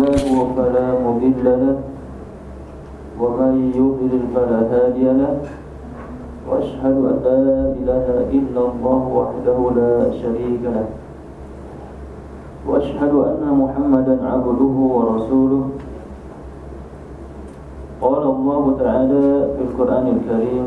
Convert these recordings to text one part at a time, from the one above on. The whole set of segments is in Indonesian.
الله فلا مضل له ومن يضلل فلا هادي له. وأشهد أن لا إله إلا الله وحده لا شريك له. وأشهد أن محمدا عبده ورسوله. قال الله تعالى في القرآن الكريم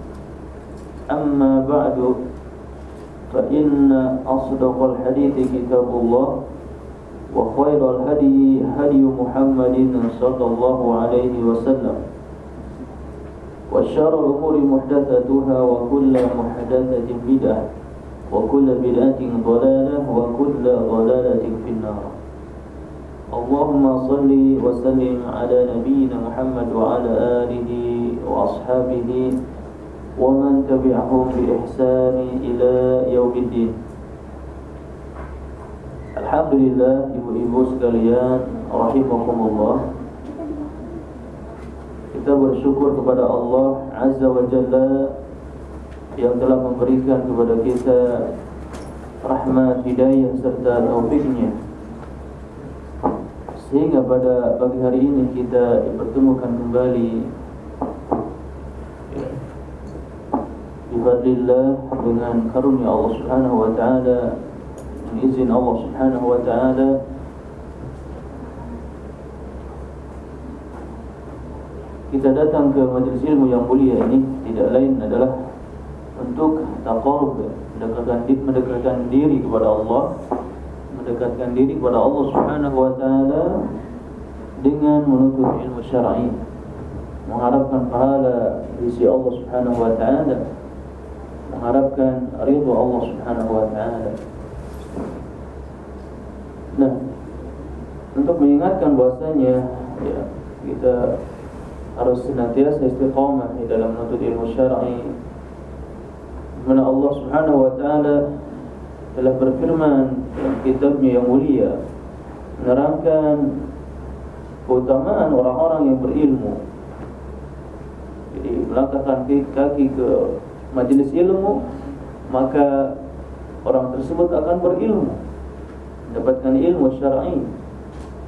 أما بعد فإن أصدق الحديث كتاب الله وخير الهدي هدي محمد صلى الله عليه وسلم وشر الأمور محدثاتها وكل محدثة بدعة وكل بدعة ضلالة وكل ضلالة في النار. اللهم صل وسلم على نبينا محمد وعلى آله وأصحابه ومن تبعهم بإحسان إلى يوم الدين Alhamdulillah ibu-ibu sekalian rahimakumullah Kita bersyukur kepada Allah Azza wa Jalla Yang telah memberikan kepada kita Rahmat, hidayah serta taufiknya Sehingga pada pagi hari ini kita dipertemukan kembali Bifadlillah dengan karunia Allah subhanahu wa ta'ala izin Allah subhanahu wa ta'ala. Kita datang ke majlis ilmu yang mulia ini Tidak lain adalah Untuk taqarub mendekatkan, mendekatkan diri kepada Allah Mendekatkan diri kepada Allah subhanahu wa ta'ala Dengan menuntut ilmu syar'i Mengharapkan pahala di sisi Allah subhanahu wa ta'ala mengharapkan ridho Allah Subhanahu wa taala. Nah, untuk mengingatkan bahwasanya ya, kita harus senantiasa istiqamah di dalam menuntut ilmu syar'i. Mana Allah Subhanahu wa taala telah berfirman dalam kitabnya yang mulia menerangkan keutamaan orang-orang yang berilmu. Jadi melangkahkan kaki ke majelis ilmu maka orang tersebut akan berilmu mendapatkan ilmu syar'i.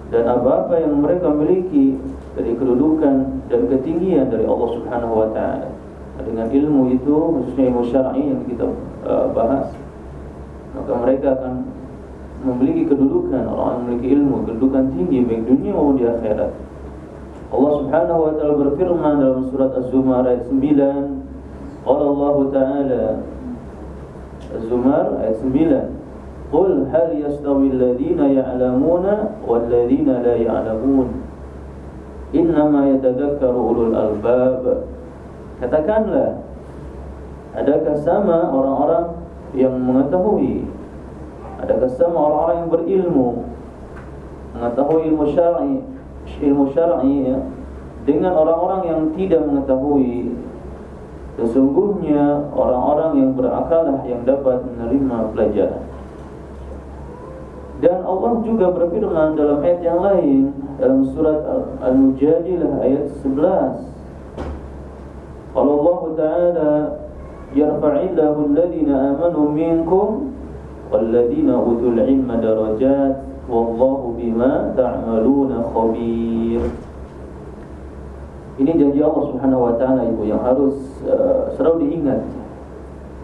Dan apa-apa yang mereka miliki dari kedudukan dan ketinggian dari Allah Subhanahu wa taala. Dengan ilmu itu khususnya ilmu syar'i yang kita uh, bahas maka mereka akan memiliki kedudukan. Orang yang memiliki ilmu kedudukan tinggi baik dunia maupun di akhirat. Allah Subhanahu wa taala berfirman dalam surat Az-Zumar ayat 9 Qala Allah Ta'ala Az-Zumar ayat 9 Qul hal yastawi alladhina ya'lamuna walladhina la ya'lamun? Innama yatadhakkaru ulul albab. Katakanlah Adakah sama orang-orang yang mengetahui? Adakah sama orang-orang yang berilmu? Mengetahui ilmu syar'i Ilmu syar'i ya, Dengan orang-orang yang tidak mengetahui Sesungguhnya orang-orang yang berakalah yang dapat menerima pelajaran. Dan Allah juga berfirman dalam ayat yang lain dalam surat Al-Mujadilah ayat 11. Allah Ta'ala yarfa'illahu alladhina amanu minkum walladhina utul ilma darajat wallahu bima ta'maluna khabir. Ini janji Allah Subhanahu wa taala Ibu yang harus uh, selalu diingat.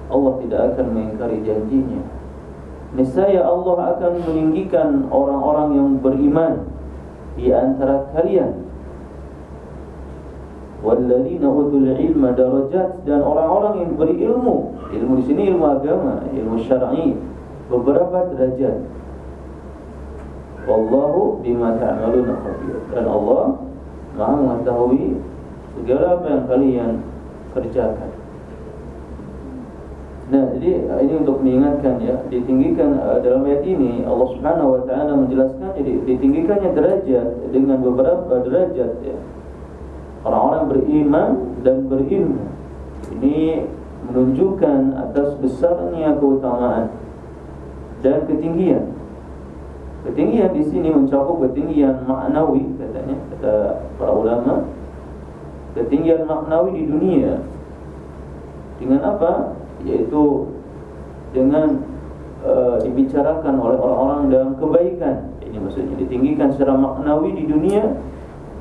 Allah tidak akan mengingkari janjinya. Niscaya Allah akan meninggikan orang-orang yang beriman di antara kalian walladzina utul ilma darajat dan orang-orang yang berilmu ilmu di sini ilmu agama ilmu syar'i beberapa derajat wallahu bima ta'maluna khabir dan Allah Maha mengetahui segala apa yang kalian kerjakan Nah, jadi ini untuk mengingatkan ya, ditinggikan uh, dalam ayat ini Allah Subhanahu wa taala menjelaskan jadi ditinggikannya derajat dengan beberapa derajat ya. Orang-orang beriman dan berilmu. Ini menunjukkan atas besarnya keutamaan dan ketinggian. Ketinggian di sini mencakup ketinggian maknawi katanya kata para ulama. Ketinggian maknawi di dunia. Dengan apa? yaitu dengan uh, dibicarakan oleh orang-orang dalam kebaikan ini maksudnya ditinggikan secara maknawi di dunia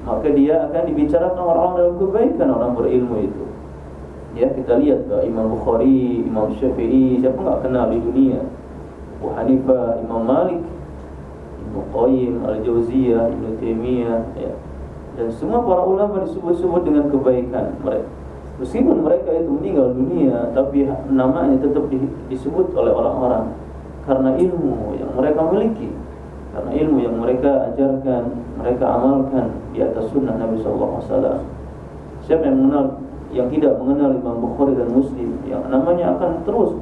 maka dia akan dibicarakan orang-orang dalam kebaikan orang berilmu itu ya kita lihat uh, Imam Bukhari Imam Syafi'i siapa enggak kenal di dunia Abu Hanifah Imam Malik Ibnu Qayyim Al-Jauziyah Taimiyah ya. Dan semua para ulama disebut-sebut dengan kebaikan mereka. Meskipun mereka itu meninggal dunia Tapi namanya tetap disebut oleh orang-orang Karena ilmu yang mereka miliki. Karena ilmu yang mereka ajarkan Mereka amalkan di atas sunnah Nabi SAW Siapa yang mengenal Yang tidak mengenal Imam Bukhari dan Muslim Yang namanya akan terus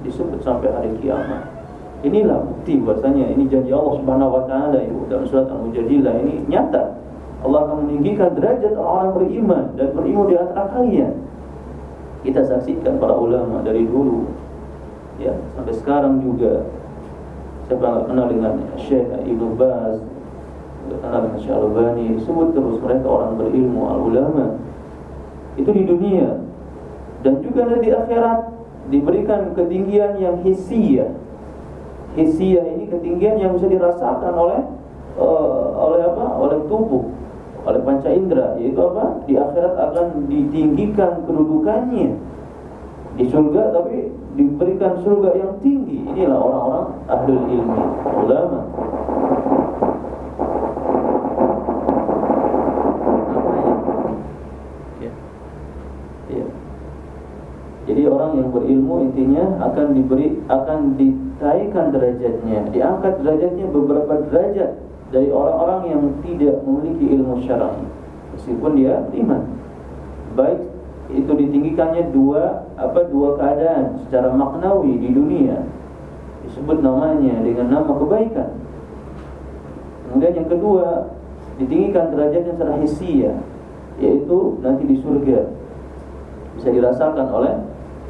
disebut sampai hari kiamat Inilah bukti bahasanya Ini janji Allah Subhanahu Wa Taala Dalam surat Al-Mujadilah ini nyata. Allah akan meninggikan derajat orang-orang beriman dan berilmu di antara kalian. Kita saksikan para ulama dari dulu ya sampai sekarang juga. Siapa nggak kenal dengan Syekh Ibnu Baz kenal dengan Syekh Albani sebut terus mereka orang berilmu al ulama itu di dunia. Dan juga di akhirat diberikan ketinggian yang hisia hisia ini ketinggian yang bisa dirasakan oleh uh, oleh apa? Oleh tubuh oleh panca indera yaitu apa? Di akhirat akan ditinggikan kedudukannya. Di surga tapi diberikan surga yang tinggi. Inilah orang-orang ahli ilmu ulama ya. Ya. Jadi orang yang berilmu intinya akan diberi akan ditaikan derajatnya, diangkat derajatnya beberapa derajat dari orang-orang yang tidak memiliki ilmu syar'i. Meskipun dia iman baik itu ditinggikannya dua apa dua keadaan secara maknawi di dunia. Disebut namanya dengan nama kebaikan. Kemudian yang kedua ditinggikan derajatnya secara hisia yaitu nanti di surga. Bisa dirasakan oleh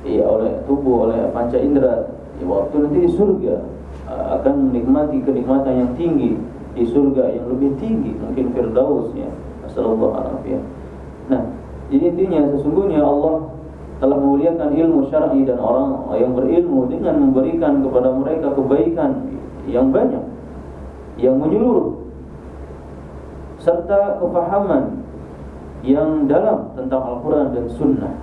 ya oleh tubuh oleh panca indera. Ya, waktu nanti di surga akan menikmati kenikmatan yang tinggi di surga yang lebih tinggi mungkin firdaus ya. Sallallahu alaihi nah jadi intinya sesungguhnya Allah telah memuliakan ilmu syar'i dan orang yang berilmu dengan memberikan kepada mereka kebaikan yang banyak yang menyeluruh serta kefahaman yang dalam tentang Al-Quran dan Sunnah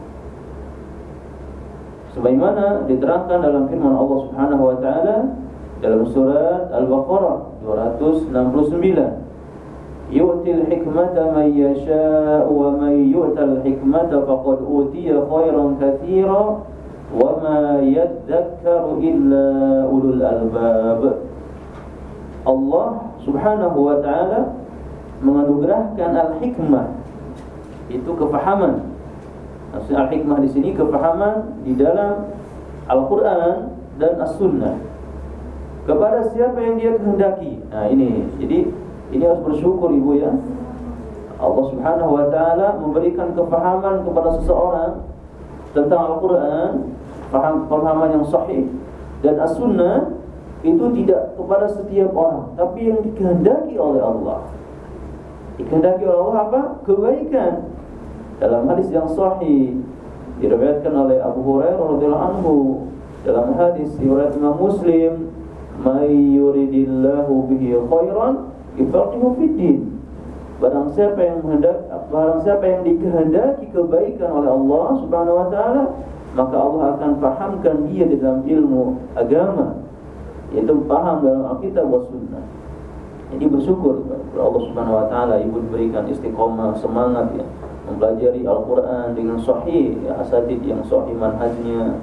sebagaimana diterangkan dalam firman Allah Subhanahu wa taala dalam surat Al-Baqarah 269 yu'til hikmata man yasha'u wa man yu'tal hikmata faqad utiya khairan katsira wa ma yadhakkaru illa ulul albab. Allah Subhanahu wa taala menganugerahkan al-hikmah itu kefahaman Al-hikmah di sini kefahaman di dalam Al-Qur'an dan As-Sunnah kepada siapa yang dia kehendaki. Nah ini, jadi ini harus bersyukur ibu ya. Allah Subhanahu Wa Taala memberikan kefahaman kepada seseorang tentang Al-Quran, faham pemahaman yang sahih dan As-Sunnah itu tidak kepada setiap orang, tapi yang dikehendaki oleh Allah. Dikehendaki oleh Allah apa? Kebaikan. Dalam hadis yang sahih diriwayatkan oleh Abu Hurairah radhiyallahu anhu dalam hadis riwayat Imam Muslim may yuridillahu bihi khairan yufaqihu fid din. Barang siapa yang hendak barang siapa yang dikehendaki kebaikan oleh Allah Subhanahu wa taala, maka Allah akan fahamkan dia di dalam ilmu agama, yaitu paham dalam Alkitab wa sunnah. Jadi bersyukur kepada Allah Subhanahu wa taala ibu diberikan istiqomah, semangat ya mempelajari Al-Quran dengan sahih, ya, asatid yang sahih manhajnya,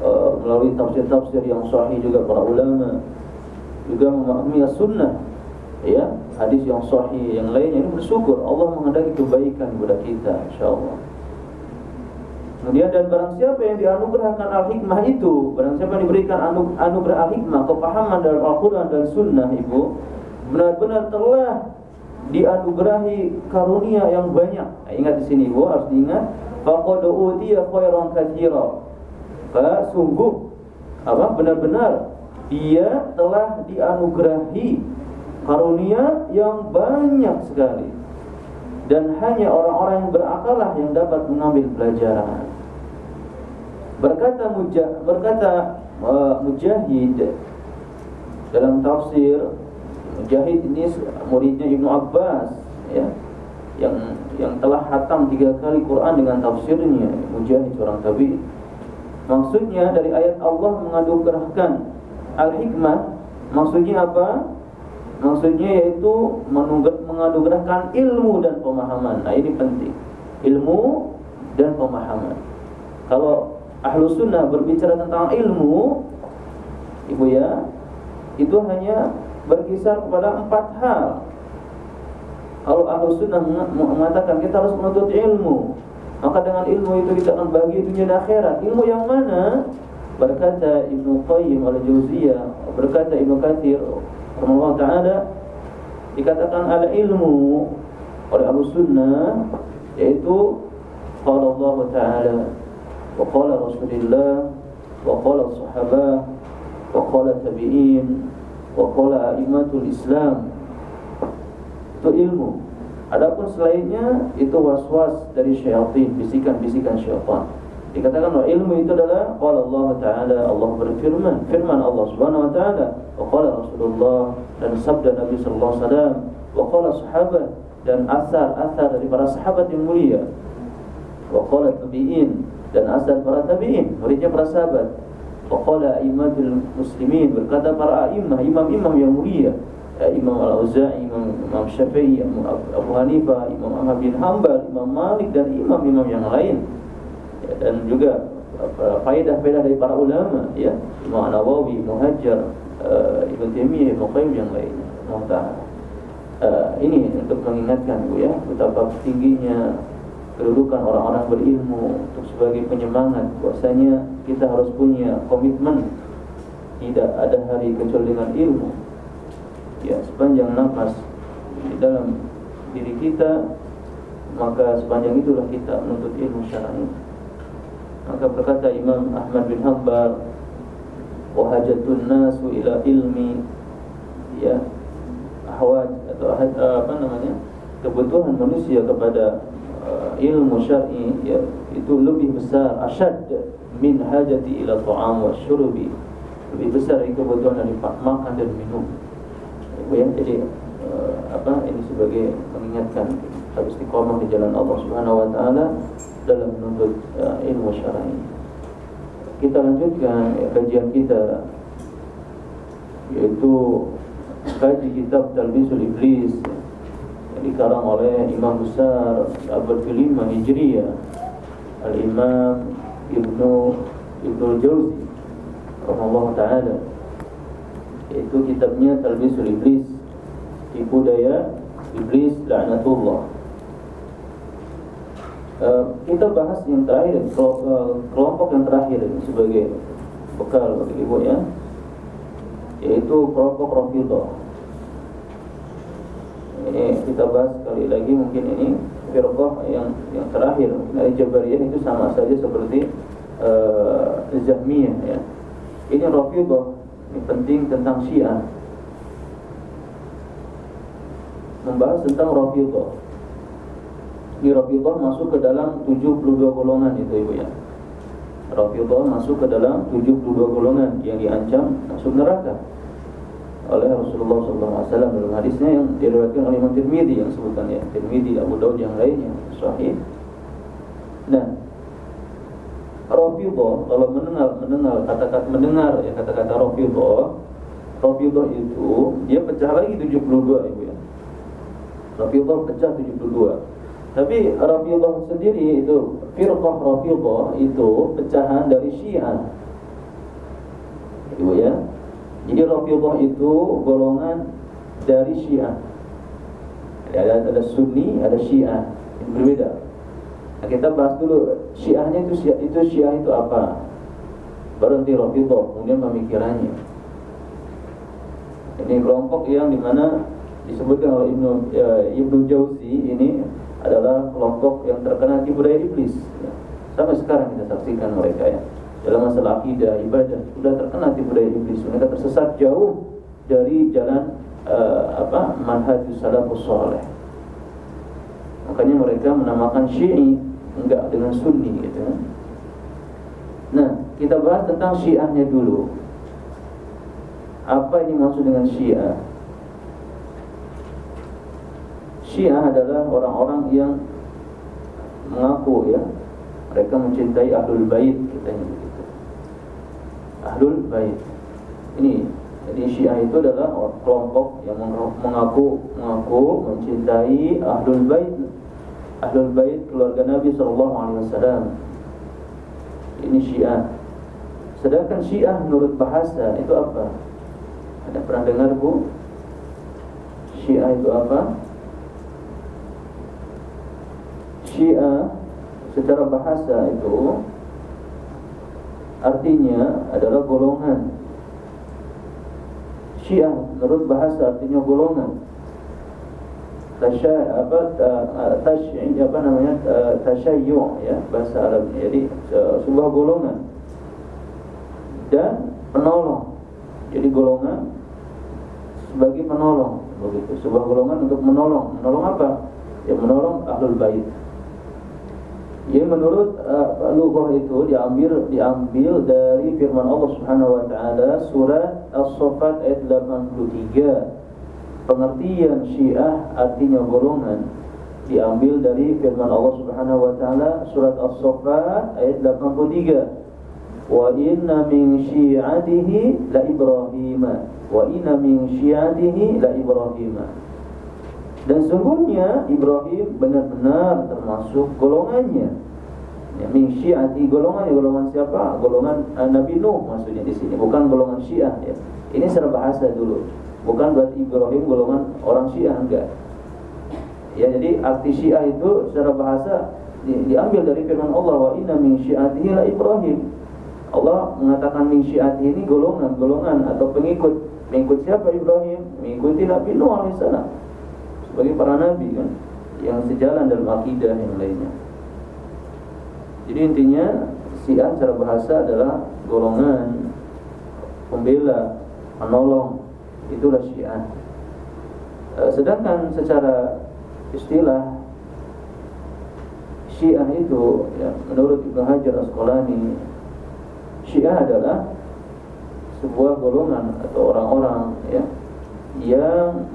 uh, melalui tafsir-tafsir yang sahih juga para ulama, juga memahami sunnah, ya hadis yang sahih yang lainnya ini bersyukur Allah menghendaki kebaikan kepada kita, insyaallah. Kemudian dan barang siapa yang dianugerahkan al-hikmah itu, barang siapa yang diberikan anu, anugerah al-hikmah, kepahaman dalam Al-Quran dan Sunnah, ibu, benar-benar telah dianugerahi karunia yang banyak. Nah, ingat di sini ibu harus diingat, faqad utiya khairan katsira. Sungguh apa benar-benar dia telah dianugerahi karunia yang banyak sekali dan hanya orang-orang yang berakallah yang dapat mengambil pelajaran. Berkata mujah, berkata uh, Mujahid dalam tafsir Mujahid ini muridnya Ibnu Abbas ya yang yang telah hatam tiga kali Quran dengan tafsirnya Mujahid seorang tabi. Maksudnya dari ayat Allah mengadugerahkan al-hikmah maksudnya apa? Maksudnya yaitu mengadugerahkan ilmu dan pemahaman. Nah ini penting. Ilmu dan pemahaman. Kalau ahlu sunnah berbicara tentang ilmu, ibu ya, itu hanya berkisar kepada empat hal. Kalau ahlu sunnah mengatakan kita harus menuntut ilmu, maka dengan ilmu itu kita akan bagi dunia dan akhirat. Ilmu yang mana? Berkata Ibnu Qayyim al-Jauziyah, berkata Ibnu Katsir Allah Ta'ala dikatakan al ilmu oleh Abu Sunnah yaitu qala Allah Ta'ala wa qala Rasulullah wa qala sahabah wa qala tabi'in wa qala a'immatul Islam itu ilmu adapun selainnya itu was-was dari syaitan bisikan-bisikan syaitan Dikatakan bahwa ilmu itu adalah qala Allah taala Allah berfirman, firman Allah Subhanahu wa taala, wa qala Rasulullah dan sabda Nabi sallallahu alaihi wasallam, wa qala sahabat dan asar-asar dari para sahabat yang mulia. Wa qala tabi'in dan asar para tabi'in, muridnya para sahabat. Wa qala a'immatul muslimin berkata para a'imah, imam-imam yang mulia. Ya, imam Al-Auza'i, Imam, Imam Syafi'i, Imam Abu Hanifah, Imam Ahmad bin Hanbal, Imam Malik dan imam-imam yang lain dan juga faedah-faedah dari para ulama ya Imam Nawawi, Hajar, uh, Ibnu Taimiyah, Ibnu Qayyim yang lainnya. Uh, ini untuk mengingatkan Bu ya betapa tingginya kedudukan orang-orang berilmu untuk sebagai penyemangat. Bahwasanya kita harus punya komitmen. Tidak ada hari kecuali dengan ilmu. Ya sepanjang nafas di dalam diri kita maka sepanjang itulah kita menuntut ilmu syar'i Maka berkata Imam Ahmad bin Hanbal Wahajatun nasu ila ilmi. Ya Ahwaj atau apa namanya? Kebutuhan manusia kepada ilmu syar'i ya, Itu lebih besar Asyad min hajati ila ta'am wa syurubi. Lebih besar dari kebutuhan dari makan dan minum. Ya, Jadi uh, apa ini sebagai mengingatkan harus istiqomah di jalan Allah Subhanahu wa taala dalam menuntut uh, ilmu syar'i. Kita lanjutkan ya, kajian kita yaitu kaji kitab Talbisul Iblis. yang dikarang oleh Imam besar abad ke-5 Hijriah Al-Imam Ibnu Ibnu Jauzi rahimahullah taala. Yaitu kitabnya Talbisul Iblis tipu daya iblis laknatullah Eh, kita bahas yang terakhir eh, kelompok yang terakhir sebagai bekal bagi ibu ya yaitu kelompok Rafidah ini kita bahas sekali lagi mungkin ini firqah yang yang terakhir. Dari Jabariyah itu sama saja seperti uh, Zahmiyah ya. Ini Rafidah ini penting tentang Syiah. Membahas tentang Rafidah di Rafidah masuk ke dalam 72 golongan itu Ibu ya. Rafidah masuk ke dalam 72 golongan yang diancam masuk neraka oleh Rasulullah SAW dalam hadisnya yang diriwayatkan oleh Imam Tirmidzi yang sebutkan ya Tirmidzi Abu Daud yang lainnya sahih. Nah, Rafidah kalau mendengar mendengar kata-kata mendengar ya kata-kata Rafidah Rafidah itu dia pecah lagi 72 Ibu ya. Rafidah pecah 72 Tapi Rafidah sendiri itu firqah Rafidah itu pecahan dari Syiah. Ibu ya. Jadi Rafidah itu golongan dari Syiah. Ada ada Sunni, ada Syiah. Ini berbeda. Nah, kita bahas dulu Syiahnya itu Syiah itu Syiah itu apa? Baru nanti kemudian pemikirannya. Ini kelompok yang di mana disebutkan oleh Ibnu ya, Ibnu Jauzi ini adalah kelompok yang terkena tipu daya iblis. Ya. Sampai sekarang kita saksikan mereka ya dalam masalah akidah ibadah sudah terkena tipu daya iblis. Mereka tersesat jauh dari jalan uh, apa manhajus salafus saleh. Makanya mereka menamakan Syi'i enggak dengan Sunni gitu. Nah, kita bahas tentang Syiahnya dulu. Apa ini maksud dengan Syiah? Syiah adalah orang-orang yang mengaku ya mereka mencintai ahlul bait katanya. Ahlul bait. Ini jadi Syiah itu adalah kelompok yang mengaku mengaku mencintai ahlul bait. Ahlul bait keluarga Nabi sallallahu alaihi wasallam. Ini Syiah. Sedangkan Syiah menurut bahasa itu apa? Ada pernah dengar Bu? Syiah itu apa? Syiah secara bahasa itu artinya adalah golongan. Syiah menurut bahasa artinya golongan. Tasya apa tasy apa namanya tasyayyu ya bahasa Arab jadi sebuah golongan dan penolong. Jadi golongan sebagai penolong begitu. Sebuah golongan untuk menolong. Menolong apa? Ya menolong ahlul bait. Ya menurut uh, lughah itu diambil diambil dari firman Allah Subhanahu wa taala surat As-Saffat ayat 83. Pengertian Syiah artinya golongan diambil dari firman Allah Subhanahu wa taala surat As-Saffat ayat 83. Wa inna min syi'atihi la Ibrahim wa inna min syi'atihi la Ibrahim. Dan sungguhnya Ibrahim benar-benar termasuk golongannya. Ya, min syiati golongan ya golongan siapa? Golongan uh, Nabi Nuh maksudnya di sini, bukan golongan Syiah ya. Ini secara bahasa dulu. Bukan berarti Ibrahim golongan orang Syiah enggak. Ya, jadi arti Syiah itu secara bahasa di, diambil dari firman Allah wa inna min syiatihi la Ibrahim. Allah mengatakan min syiatihi ini golongan, golongan atau pengikut. Pengikut siapa Ibrahim? Mengikuti Nabi Nuh alaihissalam sebagai para nabi kan yang sejalan dalam akidah yang lainnya. Jadi intinya Syiah secara bahasa adalah golongan pembela, menolong, itulah Syiah. E, sedangkan secara istilah Syiah itu ya, menurut Ibnu Hajar Asqalani Syiah adalah sebuah golongan atau orang-orang ya yang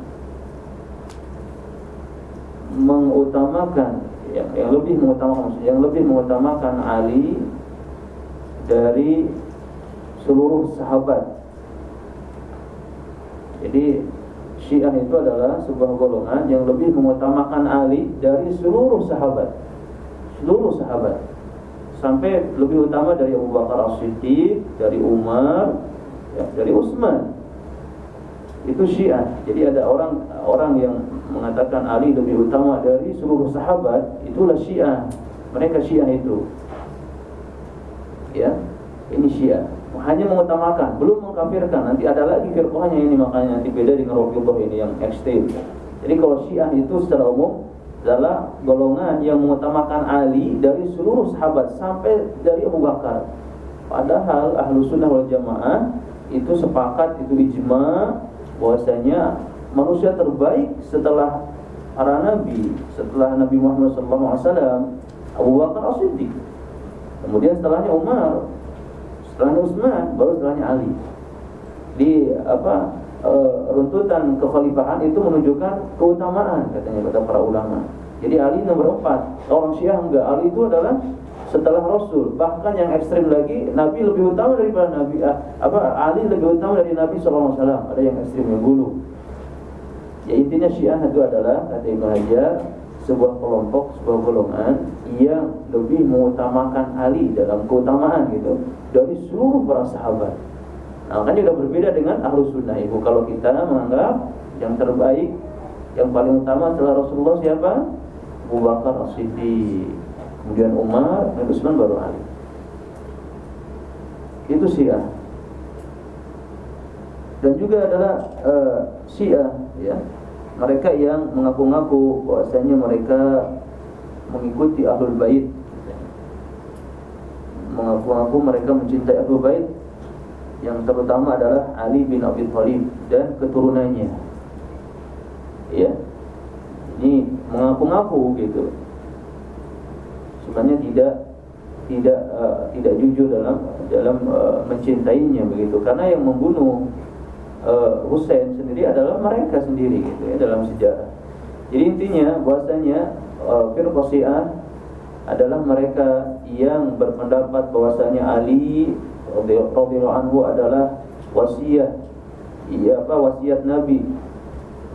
mengutamakan yang, yang lebih mengutamakan yang lebih mengutamakan Ali dari seluruh sahabat. Jadi Syiah itu adalah sebuah golongan yang lebih mengutamakan Ali dari seluruh sahabat. Seluruh sahabat. Sampai lebih utama dari Abu Bakar As-Siddiq, dari Umar, ya, dari Utsman. Itu Syiah. Jadi ada orang orang yang mengatakan Ali lebih utama dari seluruh sahabat, itulah Syiah. Mereka Syiah itu. Ya, ini Syiah. Hanya mengutamakan, belum mengkafirkan. Nanti ada lagi firqahnya ini makanya nanti beda dengan Rafidhah ini yang ekstrem. Jadi kalau Syiah itu secara umum adalah golongan yang mengutamakan Ali dari seluruh sahabat sampai dari Abu Bakar. Padahal ahlu sunnah wal jamaah itu sepakat itu ijma bahwasanya manusia terbaik setelah para nabi, setelah Nabi Muhammad SAW, Abu Bakar As-Siddiq. Kemudian setelahnya Umar, setelahnya Utsman, baru setelahnya Ali. Di apa e, runtutan kekhalifahan itu menunjukkan keutamaan katanya kata para ulama. Jadi Ali nomor empat, orang Syiah enggak. Ali itu adalah setelah Rasul. Bahkan yang ekstrim lagi, Nabi lebih utama daripada Nabi. Apa Ali lebih utama dari Nabi SAW. Ada yang ekstrim yang bulu. Ya intinya Syiah itu adalah kata Ibnu Hajar sebuah kelompok, sebuah golongan yang lebih mengutamakan Ali dalam keutamaan gitu dari seluruh para sahabat. Nah, kan juga berbeda dengan ahlu sunnah ibu. Kalau kita menganggap yang terbaik, yang paling utama setelah Rasulullah siapa? Abu Bakar As-Siddiq, kemudian Umar, dan Utsman baru Ali. Itu Syiah. Dan juga adalah uh, Syiah ya. Mereka yang mengaku-ngaku bahwasanya mereka mengikuti ahlul bait. Mengaku-ngaku mereka mencintai ahlul bait yang terutama adalah Ali bin Abi Thalib dan keturunannya. Ya. Ini mengaku-ngaku gitu sebenarnya tidak tidak uh, tidak jujur dalam dalam uh, mencintainya begitu karena yang membunuh uh, Hussein sendiri adalah mereka sendiri gitu ya dalam sejarah. Jadi intinya bahwasanya uh, adalah mereka yang berpendapat bahwasanya Ali radhiyallahu anhu adalah wasiat iya apa wasiat Nabi.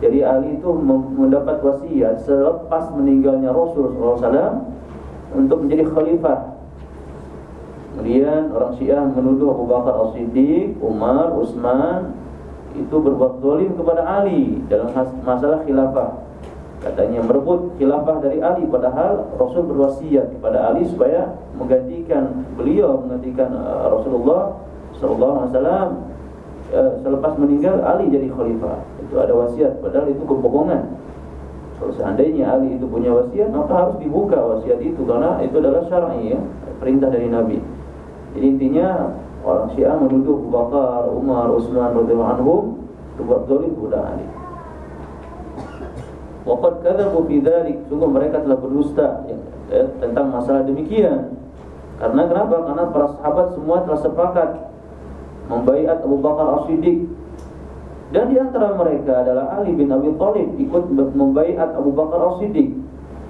Jadi Ali itu mendapat wasiat selepas meninggalnya Rasul SAW untuk menjadi khalifah. Kemudian orang Syiah menuduh Abu Bakar As-Siddiq, Umar, Utsman itu berbuat zalim kepada Ali dalam masalah khilafah. Katanya merebut khilafah dari Ali padahal Rasul berwasiat kepada Ali supaya menggantikan beliau menggantikan uh, Rasulullah sallallahu alaihi wasallam uh, selepas meninggal Ali jadi khalifah. Itu ada wasiat padahal itu kebohongan. Kalau seandainya Ali itu punya wasiat maka harus dibuka wasiat itu karena itu adalah syar'i ya, perintah dari Nabi. Jadi intinya orang Syiah menuduh Abu Bakar, Umar, Utsman radhiyallahu anhum berbuat zalim kepada Ali. Waqad kadzabu fi dzalik, sungguh mereka telah berdusta ya, ya, tentang masalah demikian. Karena kenapa? Karena para sahabat semua telah sepakat membaiat Abu Bakar As-Siddiq. Dan di antara mereka adalah Ali bin Abi Thalib ikut membaiat Abu Bakar As-Siddiq.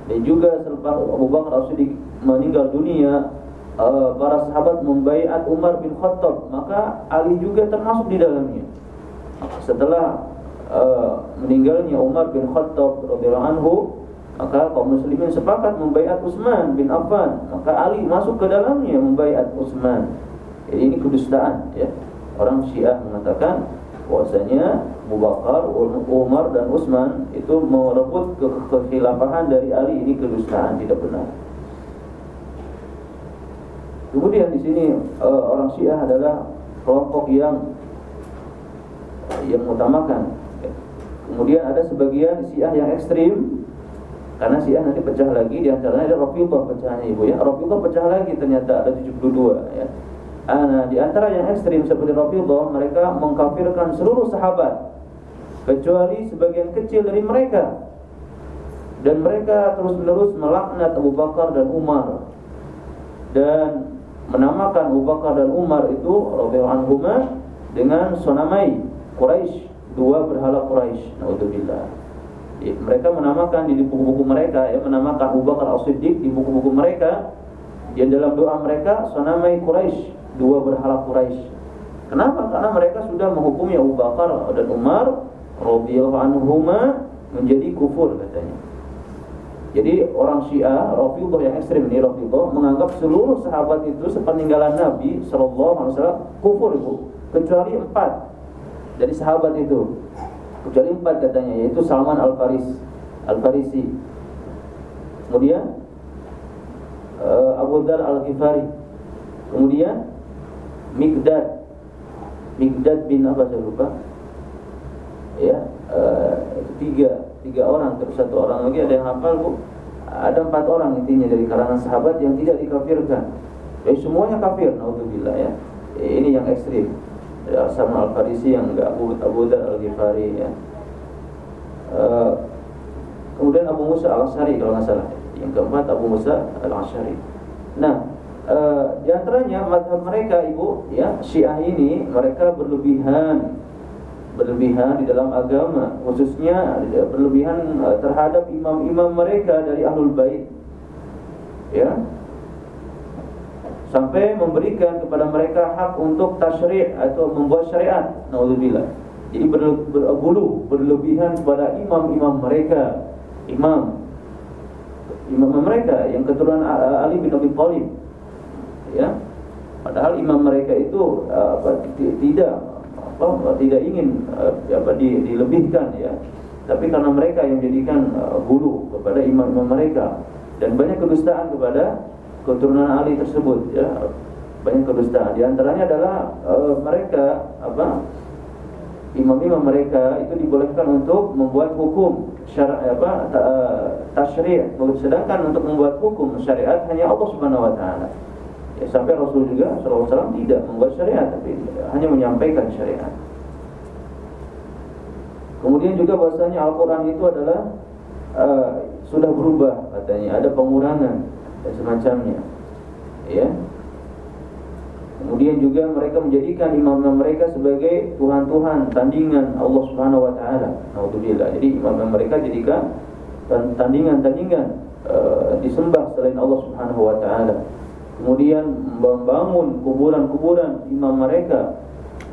Dan juga selepas Abu Bakar As-Siddiq meninggal dunia, uh, para sahabat membaiat Umar bin Khattab, maka Ali juga termasuk di dalamnya. Setelah uh, meninggalnya Umar bin Khattab radhiyallahu anhu, maka kaum muslimin sepakat membaiat Utsman bin Affan, maka Ali masuk ke dalamnya membaiat Utsman. Jadi ini kedustaan ya. Orang Syiah mengatakan bahwasanya Abu Bakar, Umar dan Utsman itu merebut kekhilafahan dari Ali ini kedustaan tidak benar. Kemudian di sini uh, orang Syiah adalah kelompok yang yang mengutamakan. Kemudian ada sebagian Syiah yang ekstrim karena Syiah nanti pecah lagi di antaranya ada Rafidhah pecahnya Ibu ya. Rafidhah pecah lagi ternyata ada 72 ya. Ah, nah, di antara yang ekstrim seperti Rafidhah mereka mengkafirkan seluruh sahabat kecuali sebagian kecil dari mereka. Dan mereka terus-menerus melaknat Abu Bakar dan Umar. Dan menamakan Abu Bakar dan Umar itu radhiyallahu anhuma dengan sonamai Quraisy, dua berhala Quraisy. Nauzubillah. Mereka menamakan di buku-buku mereka ya menamakan Abu Bakar As-Siddiq di buku-buku mereka di dalam doa mereka sonamai Quraisy, dua berhala Quraisy. Kenapa? Karena mereka sudah menghukumi Abu Bakar dan Umar radhiyallahu anhuma menjadi kufur katanya. Jadi orang Syiah, Rafidhah yang ekstrim ini Rafidhah menganggap seluruh sahabat itu sepeninggalan Nabi Shallallahu Alaihi Wasallam kufur itu, kecuali empat dari sahabat itu, kecuali empat katanya yaitu Salman Al Faris, Al Farisi, kemudian uh, Abu Dhar Al Ghifari, kemudian Mikdad, Mikdad bin apa saya lupa, ya uh, tiga tiga orang terus satu orang lagi ada yang hafal bu. Ada empat orang intinya dari kalangan sahabat yang tidak dikafirkan. Jadi semuanya kafir naudzubillah ya. Ini yang ekstrim. Ya, sama al farisi yang enggak Abu Abu Dar al Ghifari ya. Uh, kemudian Abu Musa al Ashari kalau nggak salah. Yang keempat Abu Musa al Ashari nah uh, di antaranya madhab mereka ibu ya Syiah ini mereka berlebihan. Berlebihan di dalam agama khususnya berlebihan eh, terhadap imam-imam mereka dari ahlul bait ya. Sampai memberikan kepada mereka hak untuk tasyri' atau membuat syariat naudzubillah. Jadi berlebihan kepada imam-imam mereka imam. Imam mereka yang keturunan Ali bin Abi Thalib. Ya. Padahal imam mereka itu apa, tidak apa, tidak ingin apa di, dilebihkan ya. Tapi karena mereka yang jadikan guru kepada imam-imam mereka dan banyak kedustaan kepada keturunan Ali tersebut ya. Banyak kedustaan. Di antaranya adalah mereka apa imam-imam mereka itu dibolehkan untuk membuat hukum syara apa ta, sedangkan untuk membuat hukum syariat hanya Allah Subhanahu wa taala. Ya, sampai Rasul juga SAW tidak membuat syariat tapi hanya menyampaikan syariat. Kemudian juga bahasanya Al-Qur'an itu adalah uh, sudah berubah katanya, ada pengurangan dan semacamnya. Ya, Kemudian juga mereka menjadikan imam-imam mereka sebagai tuhan-tuhan tandingan Allah Subhanahu wa taala. Nauzubillah. Jadi imam-imam mereka jadikan tandingan-tandingan uh, disembah selain Allah Subhanahu wa taala. Kemudian membangun kuburan-kuburan imam mereka,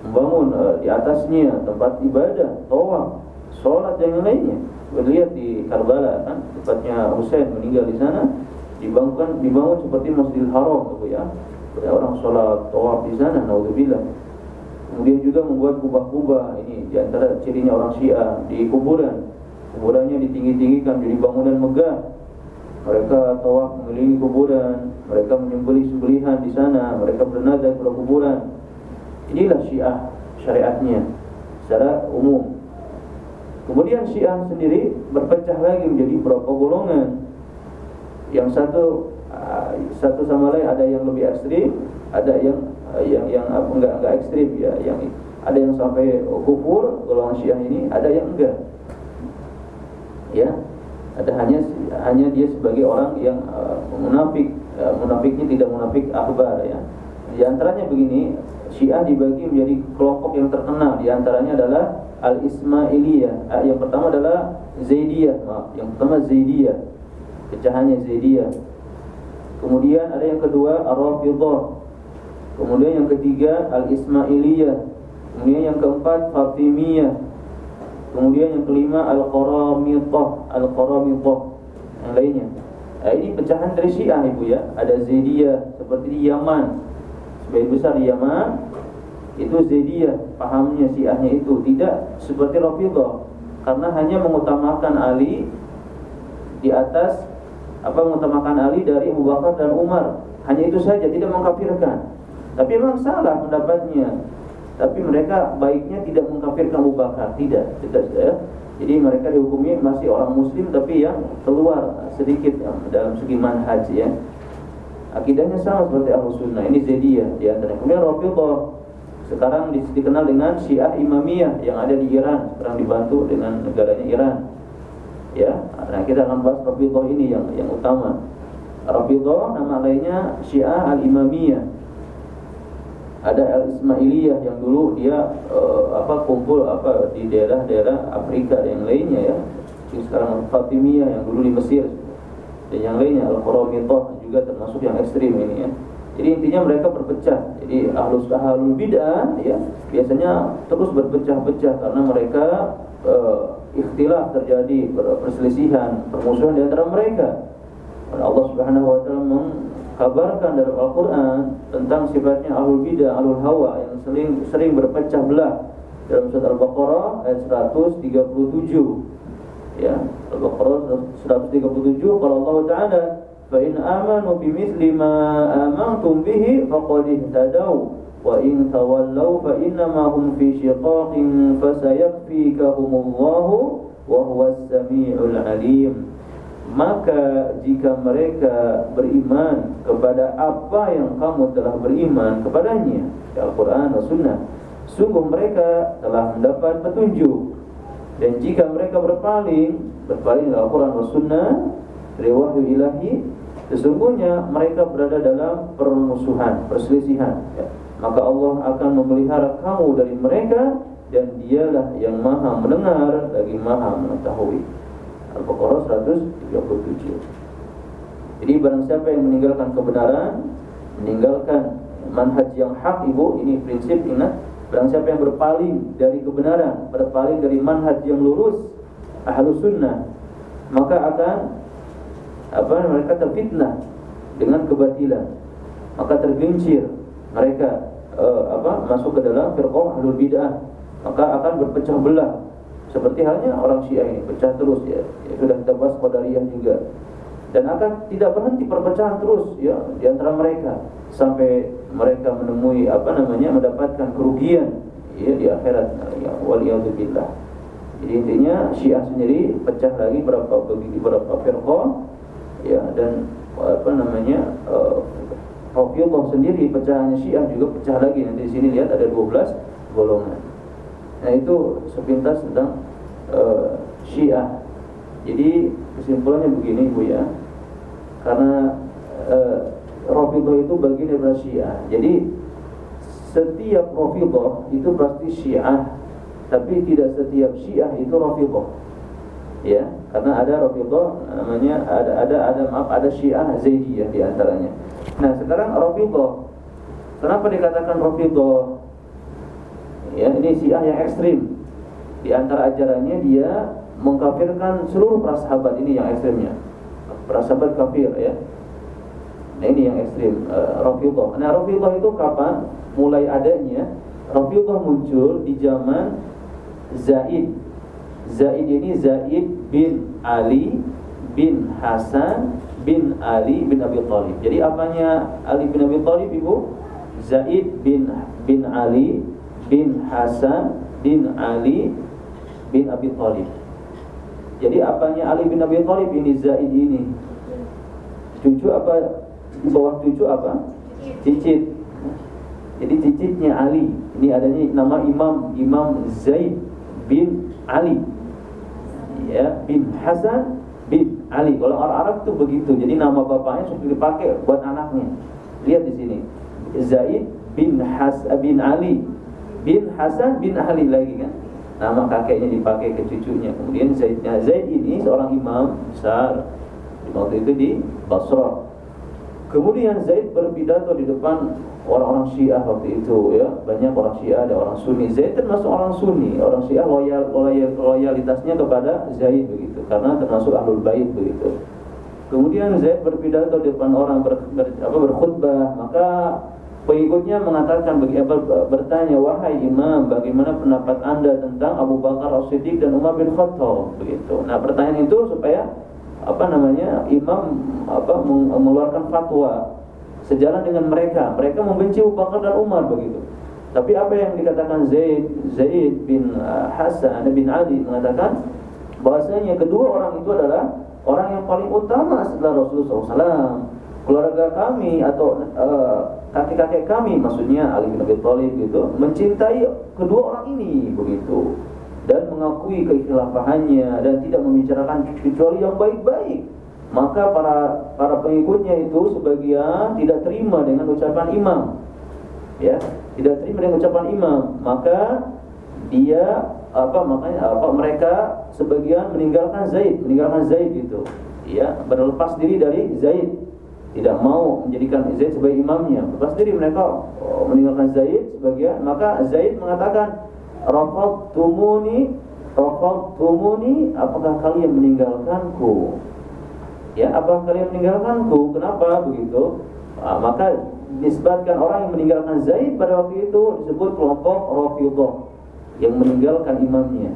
membangun uh, di atasnya tempat ibadah, tawaf, dan yang lainnya. Lihat di Karbala kan, tempatnya Husain meninggal di sana, dibangun dibangun seperti Masjidil Haram, ya? Ya, orang sholat tawaf di sana naudzubillah. Kemudian juga membuat kubah-kubah ini di antara cirinya orang Syiah di kuburan. Kuburannya ditinggi-tinggikan jadi bangunan megah mereka tawaf mengelilingi kuburan mereka menyembelih sembelihan di sana mereka bernazar ke kuburan inilah Syiah syariatnya secara umum kemudian Syiah sendiri berpecah lagi menjadi beberapa golongan yang satu Ah, satu sama lain ada yang lebih ekstrim, ada yang ah, yang yang enggak enggak ekstrim ya, yang ada yang sampai kufur golongan Syiah ini, ada yang enggak. Ya. Ada hanya hanya dia sebagai orang yang uh, munafik, uh, munafiknya tidak munafik akbar ya. Di antaranya begini, Syiah dibagi menjadi kelompok yang terkenal. Di antaranya adalah Al-Ismailiyah. Uh, yang pertama adalah Zaidiyah, maaf. Yang pertama Zaidiyah. Pecahannya Zaidiyah. Kemudian ada yang kedua Ar-Rafidhah. Kemudian yang ketiga Al-Ismailiyah. Kemudian yang keempat Fatimiyah. Kemudian yang kelima Al-Qaramithah, Al-Qaramithah. Yang lainnya. Nah, ini pecahan dari Syiah Ibu ya. Ada Zaidiyah seperti di Yaman. Sebagian besar di Yaman itu Zaidiyah, pahamnya Syiahnya itu tidak seperti Rafidhah karena hanya mengutamakan Ali di atas apa mengutamakan Ali dari Abu Bakar dan Umar. Hanya itu saja, tidak mengkafirkan. Tapi memang salah pendapatnya. Tapi mereka baiknya tidak mengkafirkan Abu Bakar, tidak, tidak ya. Jadi mereka dihukumi masih orang muslim tapi yang keluar sedikit dalam segi manhaj ya. Akidahnya sama seperti Ahlus Sunnah. Ini Zaidiyah di antara. Kemudian Rafidhah sekarang dikenal dengan Syiah Imamiyah yang ada di Iran, sekarang dibantu dengan negaranya Iran ya nah kita akan bahas Rafidah ini yang yang utama Rafidah nama lainnya Syiah al-Imamiyah ada al-Ismailiyah yang dulu dia uh, apa kumpul apa di daerah-daerah Afrika dan yang lainnya ya sekarang Fatimiyah yang dulu di Mesir dan yang lainnya Al-Qaramithah juga termasuk yang ekstrim ini ya jadi intinya mereka berpecah. Jadi ahlus ahlul bid'ah ya biasanya terus berpecah-pecah karena mereka uh, ikhtilaf terjadi, perselisihan, permusuhan di antara mereka. Allah Subhanahu wa taala kabarkan dari Al-Quran tentang sifatnya ahlul bidah, ahlul hawa yang sering, sering berpecah belah dalam surat Al-Baqarah ayat 137 ya Al-Baqarah 137 kalau Allah Ta'ala fa in amanu bimithli ma amantum bihi faqad ihtadaw wa in tawallaw fa innama hum fi shiqaqin fasayakfikahumullahu wa huwas samiul alim maka jika mereka beriman kepada apa yang kamu telah beriman kepadanya Al-Quran dan Sunnah sungguh mereka telah mendapat petunjuk. Dan jika mereka berpaling berpaling Al-Quran dan Sunnah dari wahyu ilahi sesungguhnya mereka berada dalam permusuhan perselisihan ya. Maka Allah akan memelihara kamu dari mereka dan dialah yang maha mendengar lagi maha mengetahui Al-Baqarah 137 jadi barang siapa yang meninggalkan kebenaran meninggalkan manhaj yang hak ibu ini prinsip ingat barang siapa yang berpaling dari kebenaran berpaling dari manhaj yang lurus ahlu sunnah maka akan apa mereka terfitnah dengan kebatilan. Maka tergelincir mereka uh, apa masuk ke dalam ahlul bidah. Maka akan berpecah belah seperti halnya orang Syiah ini pecah terus ya, ya sudah kita bahas qadariyah juga dan akan tidak berhenti perpecahan terus ya di antara mereka. Sampai mereka menemui apa namanya mendapatkan kerugian ya di akhirat. Ya waliyadzubillah jadi intinya Syiah sendiri pecah lagi berapa berapa firqah ya dan apa namanya uh, Rafidhah sendiri pecahannya Syiah juga pecah lagi. Nanti di sini lihat ada 12 golongan nah itu sepintas tentang uh, Syiah. Jadi kesimpulannya begini Bu ya. Karena uh, Rafidhah itu bagian dari Syiah. Jadi setiap Rafidhah itu pasti Syiah. Tapi tidak setiap Syiah itu Rafidhah. Ya karena ada Rafidhah namanya ada ada ada maaf ada Syiah Zaidiyah di antaranya. Nah sekarang Rafidhah. Kenapa dikatakan Rafidhah ya ini Syiah yang ekstrim. Di antara ajarannya dia mengkafirkan seluruh para sahabat ini yang ekstrimnya. Para sahabat kafir ya. Nah ini yang ekstrim uh, nah Rafidhah itu kapan? Mulai adanya Rafidhah muncul di zaman Zaid. Zaid ini Zaid bin Ali bin Hasan bin Ali bin Abi Thalib. Jadi apanya Ali bin Abi Thalib Ibu? Zaid bin bin Ali bin Hasan bin Ali bin Abi Thalib. Jadi apanya Ali bin Abi Thalib ini Zaid ini? Cucu apa bawah cucu apa? Cicit. Jadi cicitnya Ali. Ini adanya nama Imam Imam Zaid bin Ali. Ya, bin Hasan bin Ali. Kalau orang Arab itu begitu. Jadi nama bapaknya sudah dipakai buat anaknya. Lihat di sini. Zaid bin Has bin Ali bin Hasan bin Ali lagi kan. Nama kakeknya dipakai ke cucunya. Kemudian Zaidnya Zaid ini seorang imam besar waktu itu di Basrah. Kemudian Zaid berpidato di depan orang-orang Syiah waktu itu ya banyak orang Syiah ada orang Sunni Zaid termasuk orang Sunni orang Syiah loyal, loyal loyalitasnya kepada Zaid begitu karena termasuk ahlul bait begitu kemudian Zaid berpidato di depan orang ber, ber, apa, berkhutbah maka pengikutnya mengatakan bagi bertanya wahai imam bagaimana pendapat anda tentang Abu Bakar As-Siddiq dan Umar bin Khattab? Begitu. Nah pertanyaan itu supaya apa namanya imam apa mengeluarkan fatwa sejalan dengan mereka. Mereka membenci Abu Bakar dan Umar begitu. Tapi apa yang dikatakan Zaid Zaid bin uh, Hasan bin Ali mengatakan? Bahwasanya kedua orang itu adalah orang yang paling utama setelah Rasulullah SAW keluarga kami atau uh, kakek-kakek kami maksudnya Ali bin Abi Thalib gitu mencintai kedua orang ini begitu. Dan mengakui keikhlafahannya dan tidak membicarakan kecuali yang baik-baik. Maka para para pengikutnya itu sebagian tidak terima dengan ucapan imam. Ya tidak terima dengan ucapan imam. Maka dia apa makanya apa mereka sebagian meninggalkan Zaid meninggalkan Zaid itu ya berlepas diri dari Zaid tidak mau menjadikan Zaid sebagai imamnya. Lepas diri mereka oh, meninggalkan Zaid sebagian maka Zaid mengatakan Rafadtumuni Rafadtumuni Apakah kalian meninggalkanku? Ya apakah kalian meninggalkanku? Kenapa begitu? Nah, Maka disebutkan orang yang meninggalkan Zaid pada waktu itu disebut kelompok Rafidah yang meninggalkan imamnya.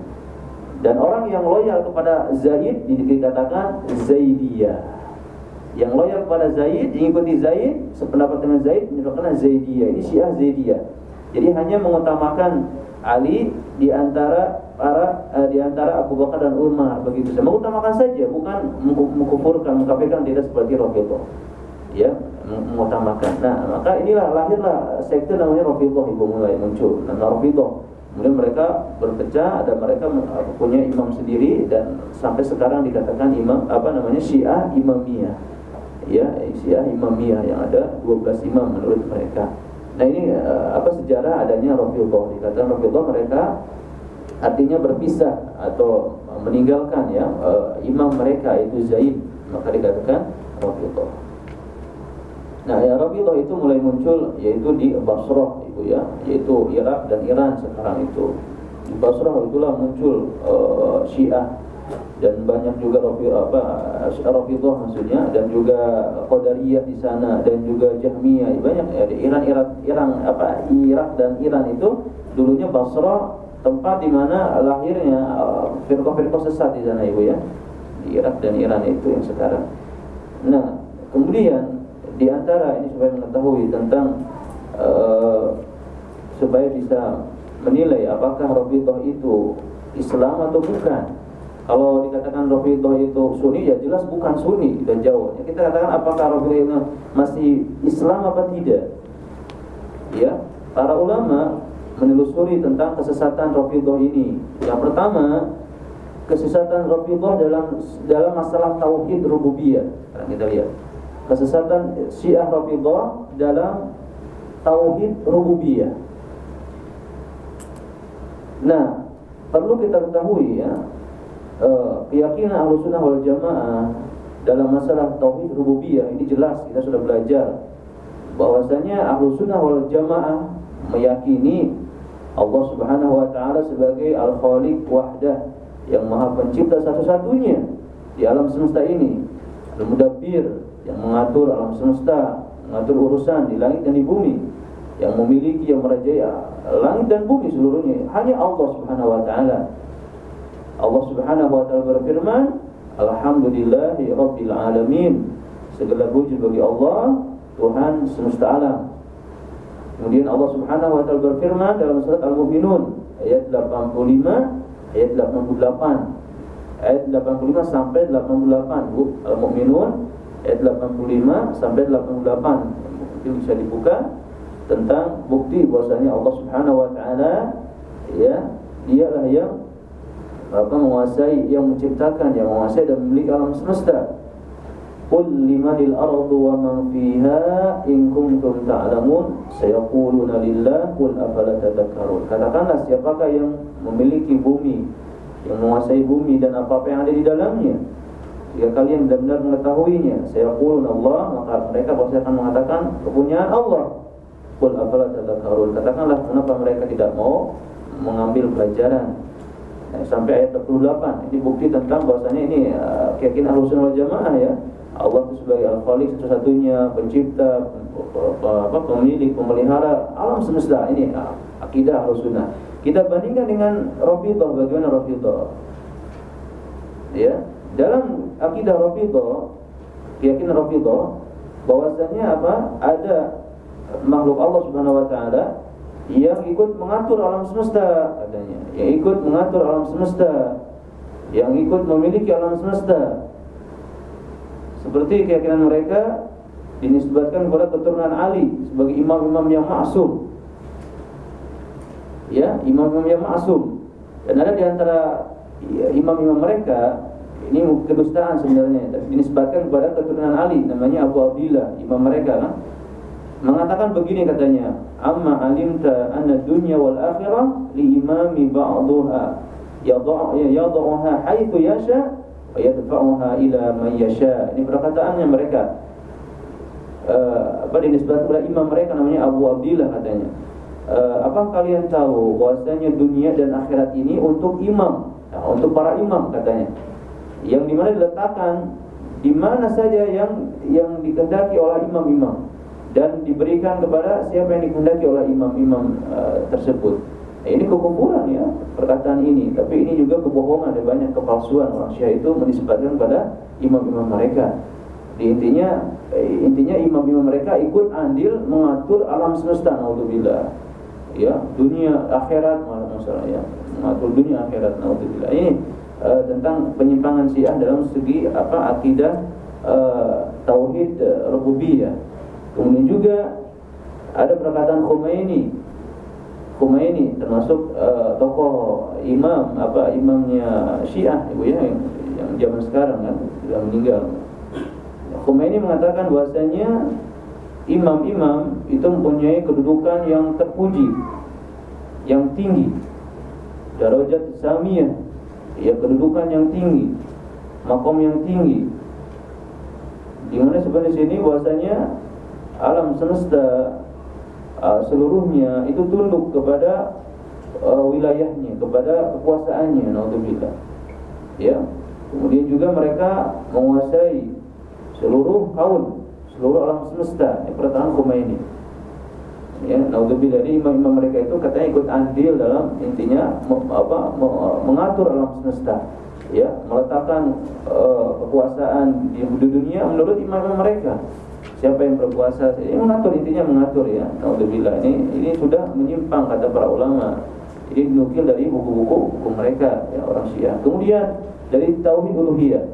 Dan orang yang loyal kepada Zaid dikatakan Zaidiyah yang loyal kepada Zaid mengikuti Zaid sependapat dengan Zaid dinamakan Zaidiyah ini Syiah Zaidiyah jadi hanya mengutamakan Ali di antara para uh, di antara Abu Bakar dan Umar begitu saja. Mengutamakan saja, bukan mengkufurkan, mengkafirkan tidak seperti Rafidhah. Ya, mengutamakan. Nah, maka inilah lahirlah sekte namanya Rafidhah ibu mulai muncul. Nah, Rafidhah Kemudian mereka berpecah, ada mereka punya imam sendiri dan sampai sekarang dikatakan imam apa namanya Syiah Imamiyah. Ya, Syiah Imamiyah yang ada 12 imam menurut mereka. Nah ini uh, apa sejarah adanya Rafidhah dikatakan Rafidhah mereka artinya berpisah atau meninggalkan ya uh, imam mereka itu Zaid. Maka dikatakan Rafidhah. Nah ya Rafidhah itu mulai muncul yaitu di Basrah itu ya. Yaitu Irak dan Iran sekarang itu. Di Basrah itulah muncul uh, Syiah dan banyak juga Rafi apa maksudnya dan juga Qadariyah di sana dan juga Jahmiyah banyak ya di Iran Irak Iran apa Irak dan Iran itu dulunya Basra tempat di mana lahirnya uh, firqah-firqah sesat di sana Ibu ya di Irak dan Iran itu yang sekarang. Nah, kemudian di antara ini supaya mengetahui tentang uh, supaya bisa menilai apakah Rafidhah itu Islam atau bukan. Kalau dikatakan Rafidhah itu Sunni ya jelas bukan Sunni dan jauh. Ya, kita katakan apakah Rafidhah masih Islam apa tidak? Ya, para ulama menelusuri tentang kesesatan Rafidhah ini. Yang pertama, kesesatan Rafidhah dalam dalam masalah tauhid rububiyah. Nah, kita lihat. Kesesatan Syiah Rafidhah dalam tauhid rububiyah. Nah, perlu kita ketahui ya, Eh, keyakinan ahlu sunnah wal jamaah dalam masalah tauhid rububiyah ini jelas kita sudah belajar bahwasanya ahlu sunnah wal jamaah meyakini Allah subhanahu wa ta'ala sebagai al-khaliq wahdah yang maha pencipta satu-satunya di alam semesta ini. Al-mudabbir yang mengatur alam semesta mengatur urusan di langit dan di bumi yang memiliki yang merajai langit dan bumi seluruhnya. Hanya Allah subhanahu wa ta'ala Allah Subhanahu wa taala berfirman, Alhamdulillahi rabbil alamin. Segala puji bagi Allah, Tuhan semesta alam. Kemudian Allah Subhanahu wa taala berfirman dalam surat Al-Mu'minun ayat 85 ayat 88. Ayat 85 sampai 88. Al-Mu'minun ayat 85 sampai 88. Mungkin bisa dibuka tentang bukti bahwasanya Allah Subhanahu wa taala ya dialah yang apa menguasai yang menciptakan yang menguasai dan memiliki alam semesta. Qul limanil ardu wa man fiha in kuntum ta'lamun? Sayaquluna lillah qul afala tadhakkarun? Katakanlah siapakah yang memiliki bumi yang menguasai bumi dan apa-apa yang ada di dalamnya? Jika kalian benar-benar mengetahuinya sayaquluna Allah maka mereka pasti akan mengatakan kepunyaan Allah. Qul afala tadhakkarun? Katakanlah kenapa mereka tidak mau mengambil pelajaran sampai ayat 28 ini bukti tentang bahwasanya ini uh, keyakinan Ahlussunnah wal Jamaah ya. Allah itu sebagai Al-Khaliq satu-satunya pencipta apa pemilik pemelihara alam semesta. Ini uh, akidah Ahlussunnah kita bandingkan dengan Rafidhah bagaimana Rafidhah? Ya dalam akidah Rafidhah keyakinan Rafidhah bahwasanya apa? Ada makhluk Allah Subhanahu wa taala yang ikut mengatur alam semesta katanya. Yang ikut mengatur alam semesta. Yang ikut memiliki alam semesta. Seperti keyakinan mereka dinisbatkan kepada keturunan Ali sebagai imam-imam yang maksum ya imam-imam yang maksum dan ada di antara ya, imam-imam mereka ini kedustaan sebenarnya dinisbatkan kepada keturunan Ali namanya Abu Abdillah imam mereka kan mengatakan begini katanya amma alimta anna dunya wal akhirah li imami ba'daha yadha'uha haitsu yasha wa yadfa'uha ila man yasha. Ini perkataannya mereka. Uh, apa dinisbatkan kepada imam mereka namanya Abu Abdillah katanya. Uh, apa kalian tahu bahwasanya dunia dan akhirat ini untuk imam nah, untuk para imam katanya. Yang di mana diletakkan di mana saja yang yang dikehendaki oleh imam-imam dan diberikan kepada siapa yang dikehendaki oleh imam-imam uh, tersebut. Nah, ini kekufuran ya perkataan ini, tapi ini juga kebohongan dan banyak kepalsuan orang Syiah itu menisbatkan kepada imam-imam mereka. Di intinya eh, intinya imam-imam mereka ikut andil mengatur alam semesta naudzubillah. Ya, dunia akhirat masalah ya, mengatur dunia akhirat naudzubillah. Ini uh, tentang penyimpangan Syiah dalam segi apa akidah uh, tauhid uh, rububiyah Kemudian juga ada perkataan Khomeini. Khomeini termasuk uh, tokoh imam apa imamnya Syiah ibu ya yang, yang zaman sekarang kan sudah meninggal. Khomeini mengatakan bahwasanya imam-imam itu mempunyai kedudukan yang terpuji, yang tinggi. Darajat samiyah, ya kedudukan yang tinggi, makom yang tinggi. Di mana sebenarnya sini bahwasanya alam semesta uh, seluruhnya itu tunduk kepada uh, wilayahnya, kepada kekuasaannya, naudzubillah. ya. Kemudian juga mereka menguasai seluruh kaum seluruh alam semesta ya, pertahanan Khomeini ya naudzubillah. Jadi imam-imam mereka itu katanya ikut andil dalam intinya apa mengatur alam semesta ya meletakkan uh, kekuasaan di dunia menurut imam-imam mereka siapa yang berkuasa ini mengatur intinya mengatur ya. Naudzubillah ini ini sudah menyimpang kata para ulama. Ini dinukil dari buku-buku buku mereka ya orang Syiah. Kemudian dari tauhid uluhiyah.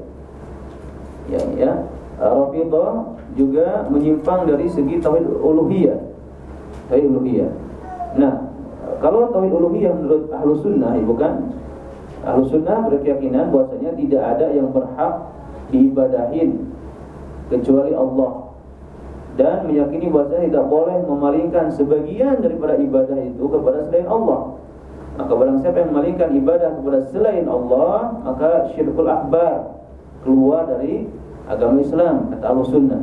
Ya ya. Rafidah juga menyimpang dari segi tauhid uluhiyah. Tauhid uluhiyah. Nah, kalau tauhid uluhiyah menurut ahlu sunnah, ya bukan? Ahlu sunnah berkeyakinan bahwasanya tidak ada yang berhak diibadahin kecuali Allah dan meyakini bahwasanya tidak boleh memalingkan sebagian daripada ibadah itu kepada selain Allah. Maka barang siapa yang memalingkan ibadah kepada selain Allah, maka syirkul akbar. Keluar dari agama Islam kata ahlu sunnah.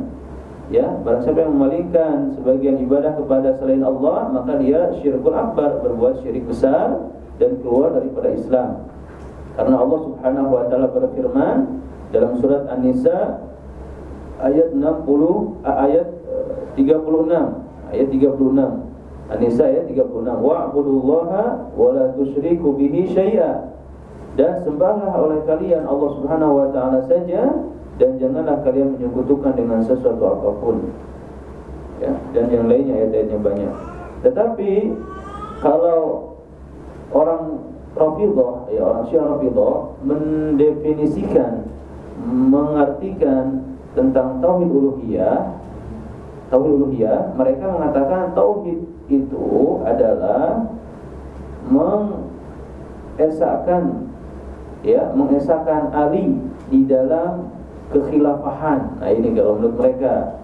Ya barang siapa yang memalingkan sebagian ibadah kepada selain Allah maka dia syirkul akbar berbuat syirik besar dan keluar daripada Islam. Karena Allah Subhanahu wa taala berfirman dalam surat An-Nisa ayat 60 ayat 36 eh, ayat 36 An-Nisa ayat 36 wa'budullaha wa la tusyriku bihi syai'a. Dan sembahlah oleh kalian Allah Subhanahu wa taala saja dan janganlah kalian menyekutukan dengan sesuatu apa pun. Ya dan yang lainnya ayat-ayatnya banyak. Tetapi kalau orang Rafidah ya orang Syiah Rafidah mendefinisikan mengartikan tentang tauhid uluhiyah tauhid uluhiyah mereka mengatakan tauhid itu adalah mengesahkan ya mengesahkan Ali di dalam kekhilafahan. Nah ini kalau menurut mereka.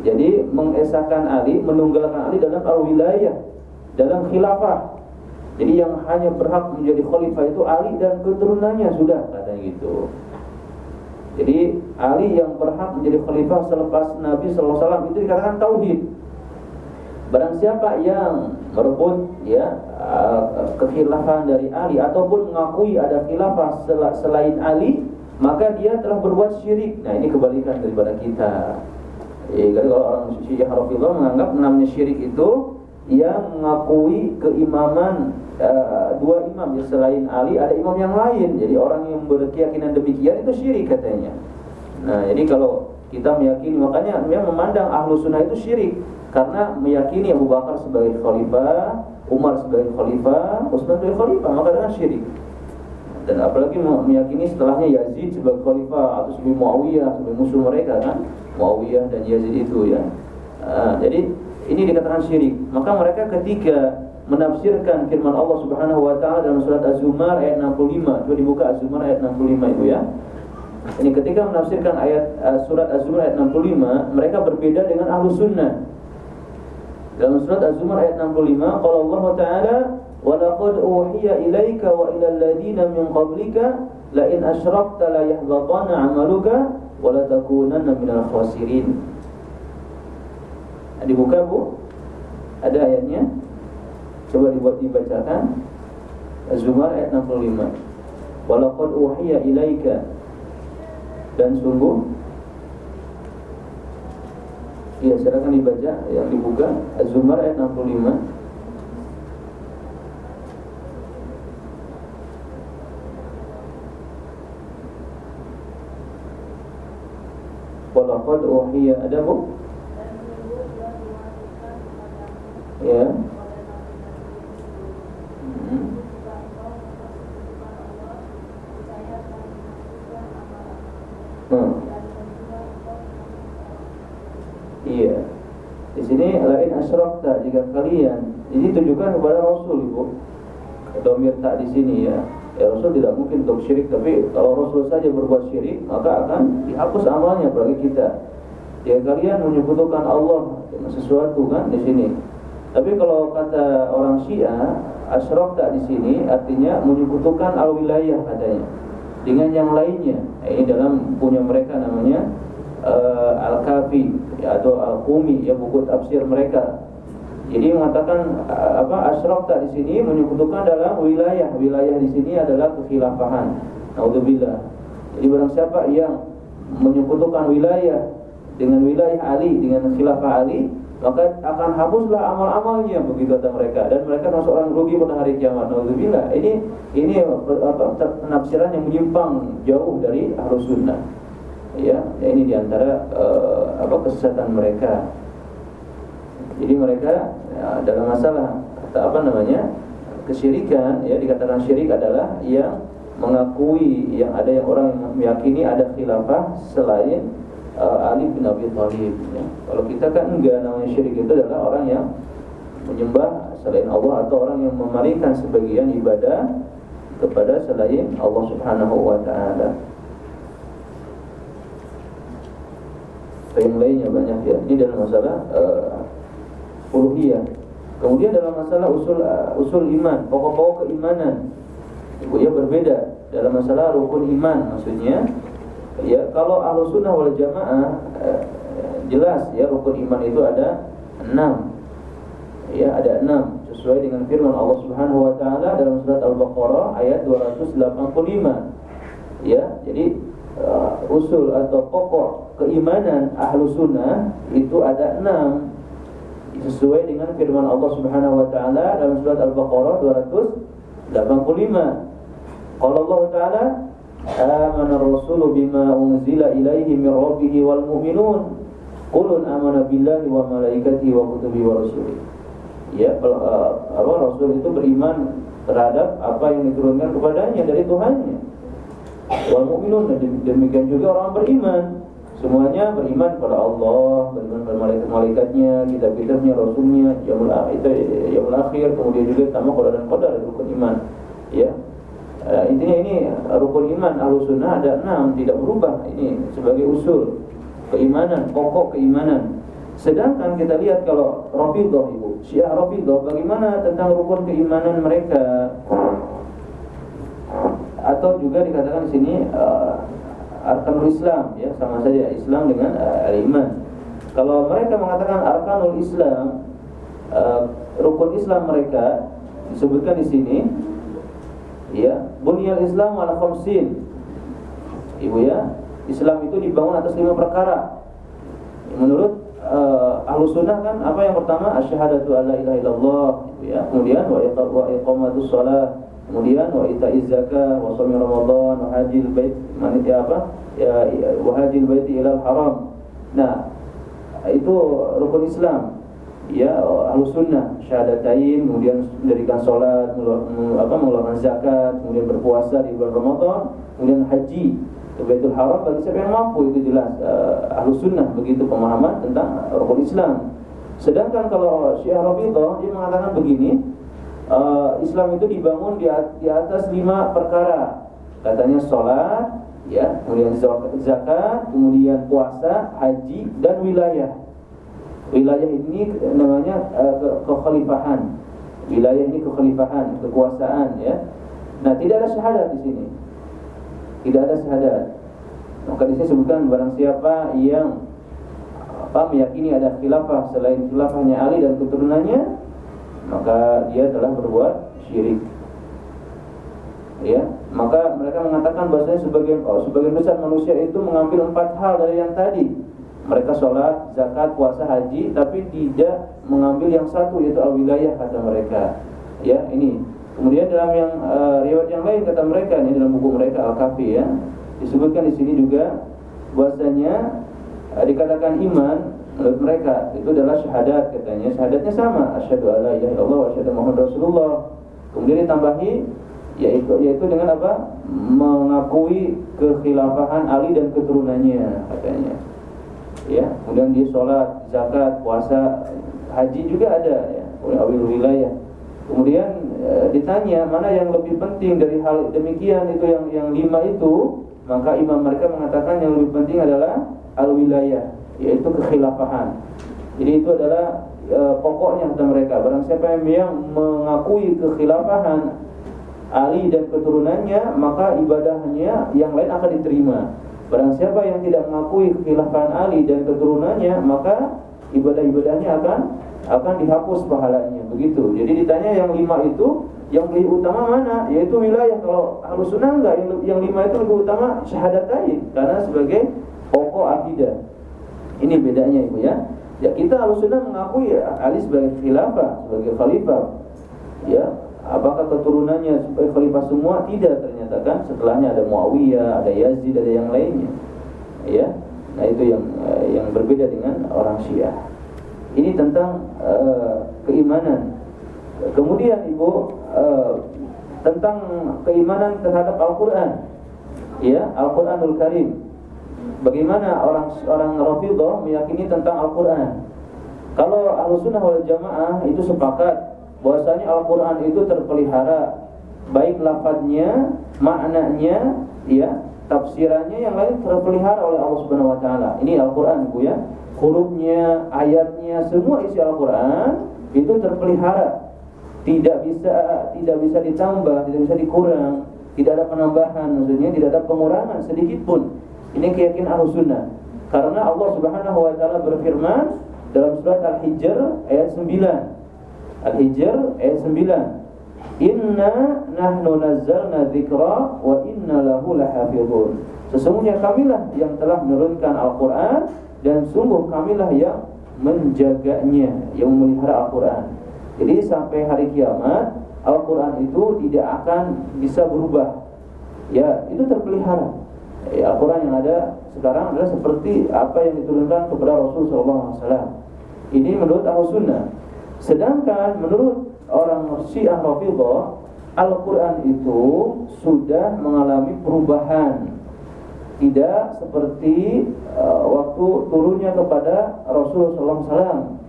Jadi mengesahkan Ali, menunggalkan Ali dalam al-wilayah, dalam khilafah. Jadi yang hanya berhak menjadi khalifah itu Ali dan keturunannya sudah katanya gitu. Jadi Ali yang berhak menjadi khalifah selepas Nabi SAW itu dikatakan tauhid. Barang siapa yang merebut ya uh, kekhilafan dari Ali ataupun mengakui ada khilafah selain Ali, maka dia telah berbuat syirik. Nah, ini kebalikan daripada kita. Eh, kalau orang Syiah Rafidhah menganggap namanya syirik itu yang mengakui keimaman uh, dua imam ya selain Ali ada imam yang lain. Jadi orang yang berkeyakinan demikian itu syirik katanya. Nah, jadi kalau kita meyakini makanya dia memandang ahlu sunnah itu syirik. Karena meyakini Abu Bakar sebagai khalifah, Umar sebagai khalifah, Utsman sebagai khalifah, maka dengan syirik. Dan apalagi meyakini setelahnya Yazid sebagai khalifah atau sebagai Muawiyah sebagai musuh mereka kan? Muawiyah dan Yazid itu ya. Uh, jadi ini dikatakan syirik. Maka mereka ketika menafsirkan firman Allah Subhanahu wa taala dalam surat Az-Zumar ayat 65. Coba dibuka Az-Zumar ayat 65 Ibu ya. Ini ketika menafsirkan ayat uh, surat Az-Zumar ayat 65, mereka berbeda dengan Ahlus Sunnah. Dalam surat Az-Zumar ayat 65, qala Allah Ta'ala, "Wa laqad uhiya ilaika wa ila alladziina min qablika la in asyrakta la yahbatanna 'amaluka wa la takunanna minal khasirin." Dibuka Bu. Ada ayatnya coba dibuat dibacakan. Az-Zumar ayat 65 walaqad uhiya ilaika. Dan sungguh Iya, silakan dibaca yang dibuka. Az-Zumar ayat 65 Walaqad uhiya ada bu? Ya. Hmm. Iya. Di sini lain asyrafta jika kalian ini tunjukkan kepada Rasul Ibu. Domir tak di sini ya. Ya Rasul tidak mungkin untuk syirik Tapi kalau Rasul saja berbuat syirik Maka akan dihapus amalnya bagi kita Ya kalian menyebutkan Allah sesuatu kan di sini Tapi kalau kata orang Syiah Asyraf tak di sini artinya menyebutkan al-wilayah katanya Dengan yang lainnya Ini dalam punya mereka namanya uh, Al-Kafi Atau Al-Qumi ya buku tafsir mereka jadi mengatakan apa asyraf tak di sini menyebutkan dalam wilayah. Wilayah di sini adalah kekhilafahan. Naudzubillah. Jadi barang siapa yang menyekutukan wilayah dengan wilayah Ali dengan khilafah Ali maka akan hapuslah amal-amalnya begitu kata mereka dan mereka masuk orang rugi pada hari kiamat. Nauzubillah. Ini ini apa penafsiran yang menyimpang jauh dari ahlus sunnah. Ya, ini di antara uh, apa kesesatan mereka. Jadi mereka ya, dalam masalah apa namanya kesyirikan ya dikatakan syirik adalah yang mengakui yang ada yang orang meyakini ada khilafah selain uh, Ali bin Abi Thalib ya. Kalau kita kan enggak namanya syirik itu adalah orang yang menyembah selain Allah atau orang yang memalingkan sebagian ibadah kepada selain Allah Subhanahu wa taala. Yang lainnya banyak ya. Ini dalam masalah uh, uluhiyah. Kemudian dalam masalah usul uh, usul iman, pokok-pokok keimanan. Ya berbeda dalam masalah rukun iman maksudnya ya kalau ahlu sunnah wal jamaah eh, jelas ya rukun iman itu ada enam. Ya ada enam sesuai dengan firman Allah Subhanahu Wa Taala dalam surat Al-Baqarah ayat 285 ya jadi uh, usul atau pokok keimanan ahlu sunnah itu ada enam sesuai dengan firman Allah Subhanahu Wa Taala dalam surat Al-Baqarah 285 kalau Allah Taala amana rasulu bima unzila ilaihi min rabbih wal mu'minun qulun amana billahi wa malaikatihi wa kutubihi wa rusulihi ya uh, apa rasul itu beriman terhadap apa yang diturunkan kepadanya dari Tuhannya. Wal mu'minun demikian juga orang beriman. Semuanya beriman kepada Allah beriman kepada malaikat-malaikatnya kitab-kitabnya rasulnya yaumul akhir kemudian juga tambah qadar dan qadar rukun iman ya Uh, intinya ini rukun iman ahlu sunnah ada enam tidak berubah. Ini sebagai usul keimanan pokok keimanan. Sedangkan kita lihat kalau Rafidah ibu Syiah Rafidah bagaimana tentang rukun keimanan mereka? Atau juga dikatakan di sini uh, arkanul Islam ya sama saja Islam dengan uh, iman kalau mereka mengatakan arkanul Islam uh, rukun Islam mereka disebutkan di sini ya bunyal Islam ala khamsin. Ibu ya Islam itu dibangun atas lima perkara. Menurut uh, ahlu sunnah kan apa yang pertama? Asyhadatu alla ilaha illallah ibu ya. Kemudian wa iqamatus shalah. Kemudian wa ita'iz zakah wa shaum ramadan wa hajil bait manitia apa? Ya wa hajil bait ila haram. Nah itu rukun Islam ya ahlu sunnah syahadatain kemudian mendirikan sholat apa mengeluarkan zakat kemudian berpuasa di bulan Ramadan kemudian haji ke Baitul Haram. Bagi siapa yang mampu itu jelas uh, ahlu sunnah begitu pemahaman tentang rukun Islam. Sedangkan kalau Syiah Rafidah dia mengatakan begini uh, Islam itu dibangun di, di atas lima perkara. Katanya sholat ya kemudian zakat kemudian puasa haji dan wilayah wilayah ini namanya uh, ke kekhalifahan. Wilayah ini kekhalifahan, kekuasaan ya. Nah, tidak ada syahadat di sini. Tidak ada syahadat. Maka di sini sebutkan barang siapa yang apa meyakini ada khilafah selain khilafahnya Ali dan keturunannya, maka dia telah berbuat syirik. Ya, maka mereka mengatakan bahasanya sebagian oh, sebagian besar manusia itu mengambil empat hal dari yang tadi mereka sholat, zakat, puasa, haji, tapi tidak mengambil yang satu yaitu al-wilayah kata mereka. Ya, ini. Kemudian dalam yang uh, riwayat yang lain kata mereka ini dalam buku mereka Al-Kafi ya, disebutkan di sini juga bahwasanya uh, dikatakan iman menurut mereka itu adalah syahadat katanya. Syahadatnya sama, asyhadu alla ilaha illallah wa asyhadu muhammad rasulullah. Kemudian ditambahi yaitu yaitu dengan apa? mengakui kekhilafahan Ali dan keturunannya katanya ya kemudian dia sholat zakat puasa haji juga ada ya. Awil wilayah kemudian e, ditanya mana yang lebih penting dari hal demikian itu yang yang lima itu? Maka imam mereka mengatakan yang lebih penting adalah al wilayah yaitu kekhilafahan. Jadi itu adalah e, pokoknya kata mereka. Barang siapa yang mengakui kekhilafahan Ali dan keturunannya maka ibadahnya yang lain akan diterima Barang siapa yang tidak mengakui kekhilafan Ali dan keturunannya, maka ibadah-ibadahnya akan akan dihapus pahalanya. Begitu. Jadi ditanya yang lima itu yang lebih utama mana? Yaitu wilayah kalau ahlu sunnah enggak yang, lima itu lebih utama syahadatain karena sebagai pokok akidah. Ini bedanya ibu ya. Ya kita ahlu sunnah mengakui ya, Ali sebagai khilafah, sebagai khalifah. Ya, apakah keturunannya sebagai khalifah semua? Tidak ternyata kan. Setelahnya ada Muawiyah, ada Yazid, ada yang lainnya. Ya, nah itu yang eh, yang berbeda dengan orang Syiah. Ini tentang uh, keimanan. Kemudian ibu uh, tentang keimanan terhadap Al-Quran, ya Al-Quranul Karim. Bagaimana orang orang Rafidhah meyakini tentang Al-Quran? Kalau Ahlussunnah wal Jamaah itu sepakat bahwasanya Al-Quran itu terpelihara baik lafadznya, maknanya, ya tafsirannya yang lain terpelihara oleh Allah Subhanahu Wa Taala. Ini Al-Quran, bu ya. Hurufnya, ayatnya, semua isi Al-Quran itu terpelihara tidak bisa tidak bisa ditambah, tidak bisa dikurang, tidak ada penambahan, maksudnya tidak ada pengurangan sedikit pun. Ini keyakinan Ahlus Sunnah. Karena Allah Subhanahu wa taala berfirman dalam surat Al-Hijr ayat 9. Al-Hijr ayat 9. Inna nahnu nazzalna dzikra wa inna lahu lahafizun. Sesungguhnya kamilah yang telah menurunkan Al-Qur'an dan sungguh kamilah yang menjaganya, yang memelihara Al-Qur'an. Jadi sampai hari kiamat Al-Quran itu tidak akan bisa berubah Ya itu terpelihara ya, Al-Quran yang ada sekarang adalah seperti apa yang diturunkan kepada Rasulullah SAW Ini menurut Al-Sunnah Sedangkan menurut orang Syiah Rafidah Al-Quran itu sudah mengalami perubahan Tidak seperti uh, waktu turunnya kepada Rasulullah SAW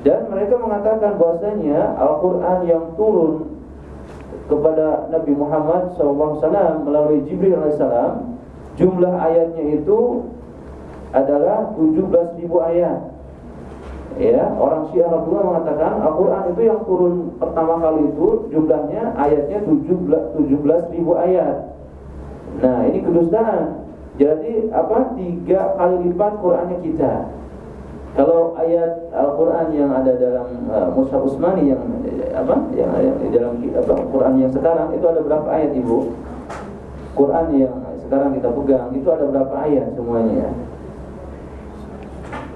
dan mereka mengatakan bahwasanya Al-Quran yang turun kepada Nabi Muhammad SAW melalui Jibril AS jumlah ayatnya itu adalah 17.000 ayat. Ya, orang Syiah Rasulullah mengatakan Al-Quran itu yang turun pertama kali itu jumlahnya ayatnya 17.000 ayat. Nah, ini kedustaan. Jadi apa? Tiga kali lipat Qurannya kita. Kalau ayat Al-Qur'an yang ada dalam uh, Mushaf Utsmani yang apa? Yang, yang dalam apa Quran yang sekarang itu ada berapa ayat Ibu? Quran yang sekarang kita pegang itu ada berapa ayat semuanya ya?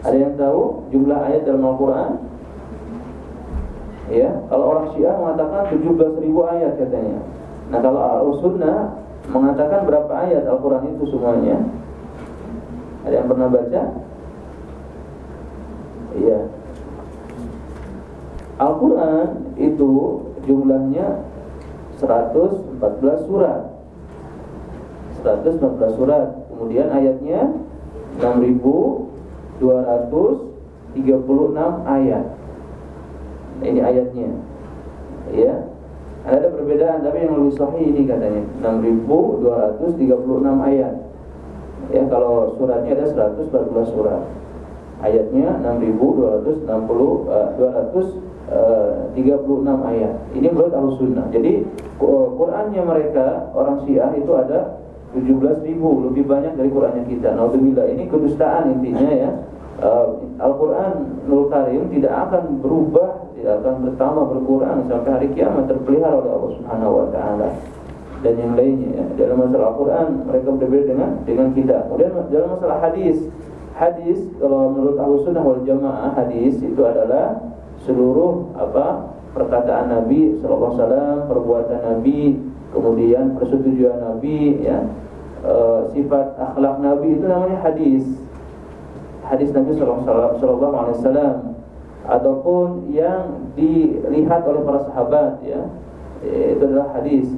Ada yang tahu jumlah ayat dalam Al-Qur'an? Ya, kalau orang Syiah mengatakan 17.000 ayat katanya. Nah, kalau Al-Sunnah mengatakan berapa ayat Al-Qur'an itu semuanya? Ada yang pernah baca? Iya. Al-Quran itu jumlahnya 114 surat 114 surat Kemudian ayatnya 6236 ayat. Ini ayatnya. Ya. Ada perbedaan tapi yang lebih sahih ini katanya. 6236 ayat. Ya kalau suratnya ada 114 surat. Ayatnya 6260 uh, 236 ayat. Ini menurut Ahlussunnah. Jadi Qur'annya mereka orang Syiah itu ada 17 ribu lebih banyak dari Qur'annya kita. Naudzubillah ini kedustaan intinya ya. Uh, Al-Quran Nurul Karim tidak akan berubah, tidak akan bertambah berkurang sampai hari kiamat terpelihara oleh Allah Subhanahu wa taala dan yang lainnya ya. Dalam masalah Al-Quran mereka berbeda dengan dengan kita. Kemudian dalam masalah hadis hadis kalau menurut ahlu sunnah wal jamaah hadis itu adalah seluruh apa perkataan Nabi Sallallahu Alaihi Wasallam, perbuatan Nabi, kemudian persetujuan Nabi, ya e, sifat akhlak Nabi itu namanya hadis. Hadis Nabi Sallallahu Alaihi Wasallam ataupun yang dilihat oleh para sahabat, ya itu adalah hadis.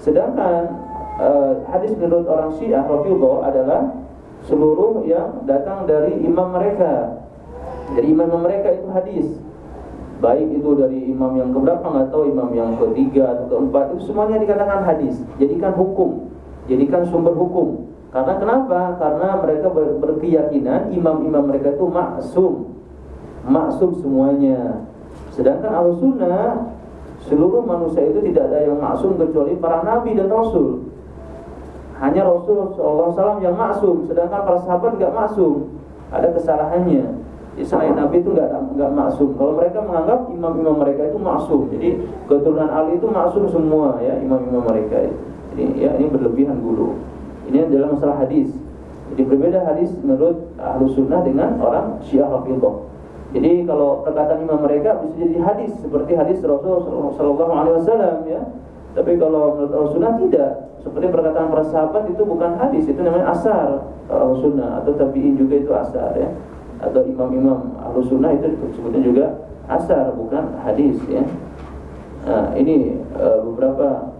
Sedangkan e, hadis menurut orang Syiah Rafidhah adalah seluruh yang datang dari imam mereka. Jadi imam mereka itu hadis. Baik itu dari imam yang keberapa atau imam yang ketiga atau keempat itu semuanya dikatakan hadis. Jadikan hukum, jadikan sumber hukum. Karena kenapa? Karena mereka ber berkeyakinan imam-imam mereka itu maksum. Maksum semuanya. Sedangkan al-sunnah seluruh manusia itu tidak ada yang maksum kecuali para nabi dan rasul. Hanya Rasulullah SAW yang maksum, sedangkan para sahabat nggak maksum. Ada kesalahannya. Selain Nabi itu nggak nggak maksum. Kalau mereka menganggap imam-imam mereka itu maksum, jadi keturunan Ali itu maksum semua ya imam-imam mereka. Ini ya ini berlebihan dulu. Ini adalah masalah hadis. Jadi berbeda hadis menurut ahlu sunnah dengan orang syiah rafidah. Jadi kalau perkataan imam mereka bisa jadi hadis seperti hadis Rasulullah Wasallam ya. Tapi kalau menurut ahlu sunnah tidak. Seperti perkataan para sahabat itu bukan hadis, itu namanya asar ahlu sunnah atau tabiin juga itu asar ya atau imam-imam ahlu sunnah itu disebutnya juga asar bukan hadis ya. Nah, ini uh, beberapa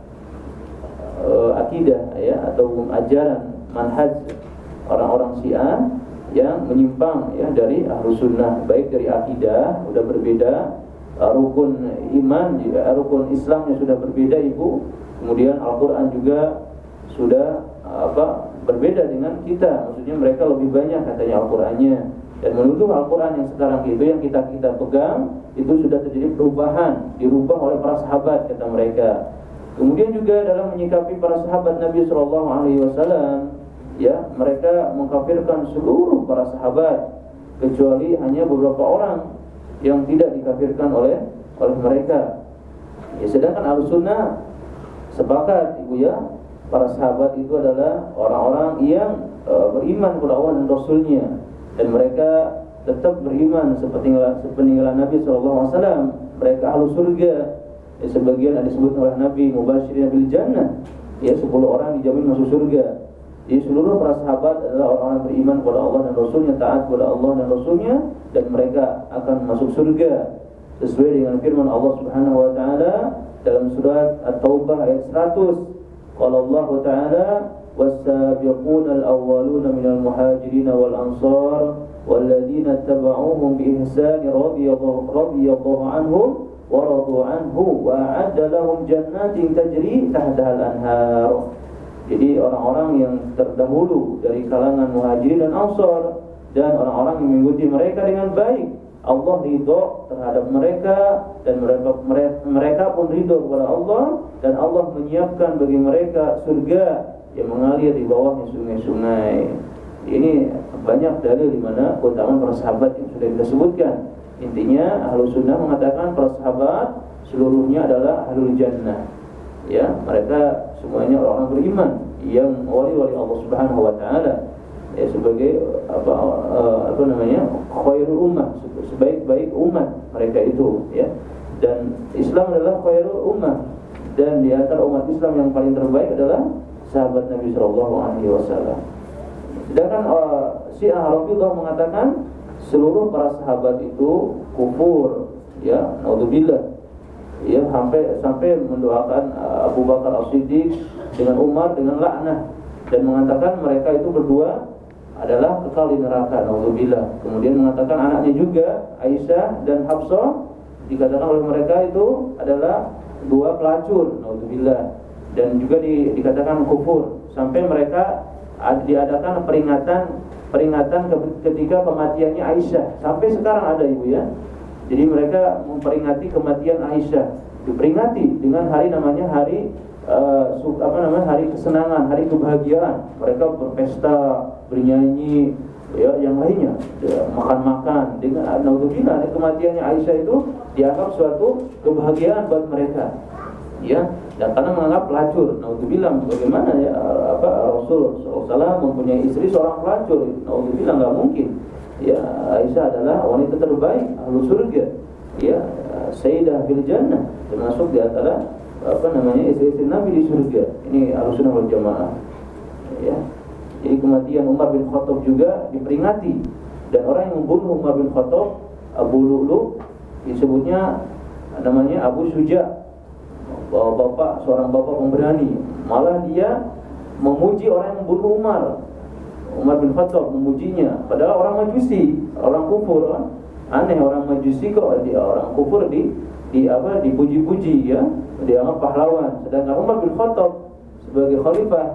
uh, akidah ya atau ajaran manhaj orang-orang Syiah yang menyimpang ya dari ahlu sunnah baik dari akidah sudah berbeda uh, rukun iman juga rukun Islamnya sudah berbeda ibu. Kemudian Al-Quran juga sudah apa berbeda dengan kita. Maksudnya mereka lebih banyak katanya Al-Qurannya dan menuduh Al-Quran yang sekarang itu yang kita kita pegang itu sudah terjadi perubahan dirubah oleh para sahabat kata mereka. Kemudian juga dalam menyikapi para sahabat Nabi Shallallahu Alaihi Wasallam ya mereka mengkafirkan seluruh para sahabat kecuali hanya beberapa orang yang tidak dikafirkan oleh oleh mereka. Ya sedangkan al sunnah sepakat ibu ya para sahabat itu adalah orang-orang yang uh, beriman kepada Allah dan Rasulnya dan mereka tetap beriman seperti sepeninggalan Nabi SAW mereka ahlu surga. Ya, sebagian ada disebut oleh Nabi mubashirin bil jannah. Ya 10 orang dijamin masuk surga. Jadi seluruh para sahabat adalah orang-orang beriman kepada Allah dan Rasulnya taat kepada Allah dan Rasulnya dan mereka akan masuk surga. Sesuai dengan firman Allah Subhanahu wa taala dalam surat At-Taubah ayat 100 qala Allah taala والسابقون الأولون من المهاجرين والأنصار والذين اتبعوهم بإحسان رضي الله, رضي الله عنهم ورضوا عنه وأعد لهم جنات تجري تحتها الأنهار Jadi orang-orang yang terdahulu dari kalangan muhajirin dan ansor dan orang-orang yang mengikuti mereka dengan baik Allah ridho terhadap mereka dan mereka mereka pun ridho kepada Allah dan Allah menyiapkan bagi mereka surga yang mengalir di bawahnya sungai-sungai. Ini banyak dalil di mana keutamaan para sahabat yang sudah kita sebutkan. Intinya ahlu sunnah mengatakan para sahabat seluruhnya adalah ahlul jannah. Ya, mereka semuanya orang-orang beriman yang wali-wali Allah Subhanahu wa taala ya sebagai apa uh, apa namanya khairul ummah sebaik-baik umat mereka itu ya dan Islam adalah khairul ummah dan di antara umat Islam yang paling terbaik adalah sahabat Nabi Shallallahu Alaihi Wasallam. Sedangkan uh, Syiah Rafidah mengatakan seluruh para sahabat itu kufur, ya, naudzubillah. Ya, sampai sampai mendoakan uh, Abu Bakar As-Siddiq dengan Umar dengan laknah dan mengatakan mereka itu berdua adalah kekal di neraka, naudzubillah. Kemudian mengatakan anaknya juga Aisyah dan Hafsah dikatakan oleh mereka itu adalah dua pelacur, naudzubillah dan juga di, dikatakan kufur. Sampai mereka diadakan peringatan peringatan ketika kematiannya Aisyah. Sampai sekarang ada ibu ya. Jadi mereka memperingati kematian Aisyah. Diperingati dengan hari namanya hari uh, apa namanya hari kesenangan hari kebahagiaan. Mereka berpesta bernyanyi ya yang lainnya. Ya, makan-makan. Dengan naudzubillah kematiannya Aisyah itu dianggap suatu kebahagiaan buat mereka ya dan karena menganggap pelacur. bilang bagaimana ya apa Rasul SAW mempunyai istri seorang pelacur. bilang nggak mungkin. Ya Aisyah adalah wanita terbaik ahlu surga. Ya Sayyidah fil jannah termasuk di antara apa namanya istri-istri Nabi di surga. Ini ahlu sunnah wal jamaah. Ya. Jadi kematian Umar bin Khattab juga diperingati dan orang yang membunuh Umar bin Khattab Abu Lu'lu disebutnya namanya Abu Suja bahwa bapak seorang bapak pemberani. Malah dia memuji orang yang membunuh Umar. Umar bin Khattab memujinya. Padahal orang majusi orang kufur kan? aneh orang majusi kok dia orang kufur di di apa dipuji-puji ya. Dianggap pahlawan. Sedangkan Umar bin Khattab sebagai khalifah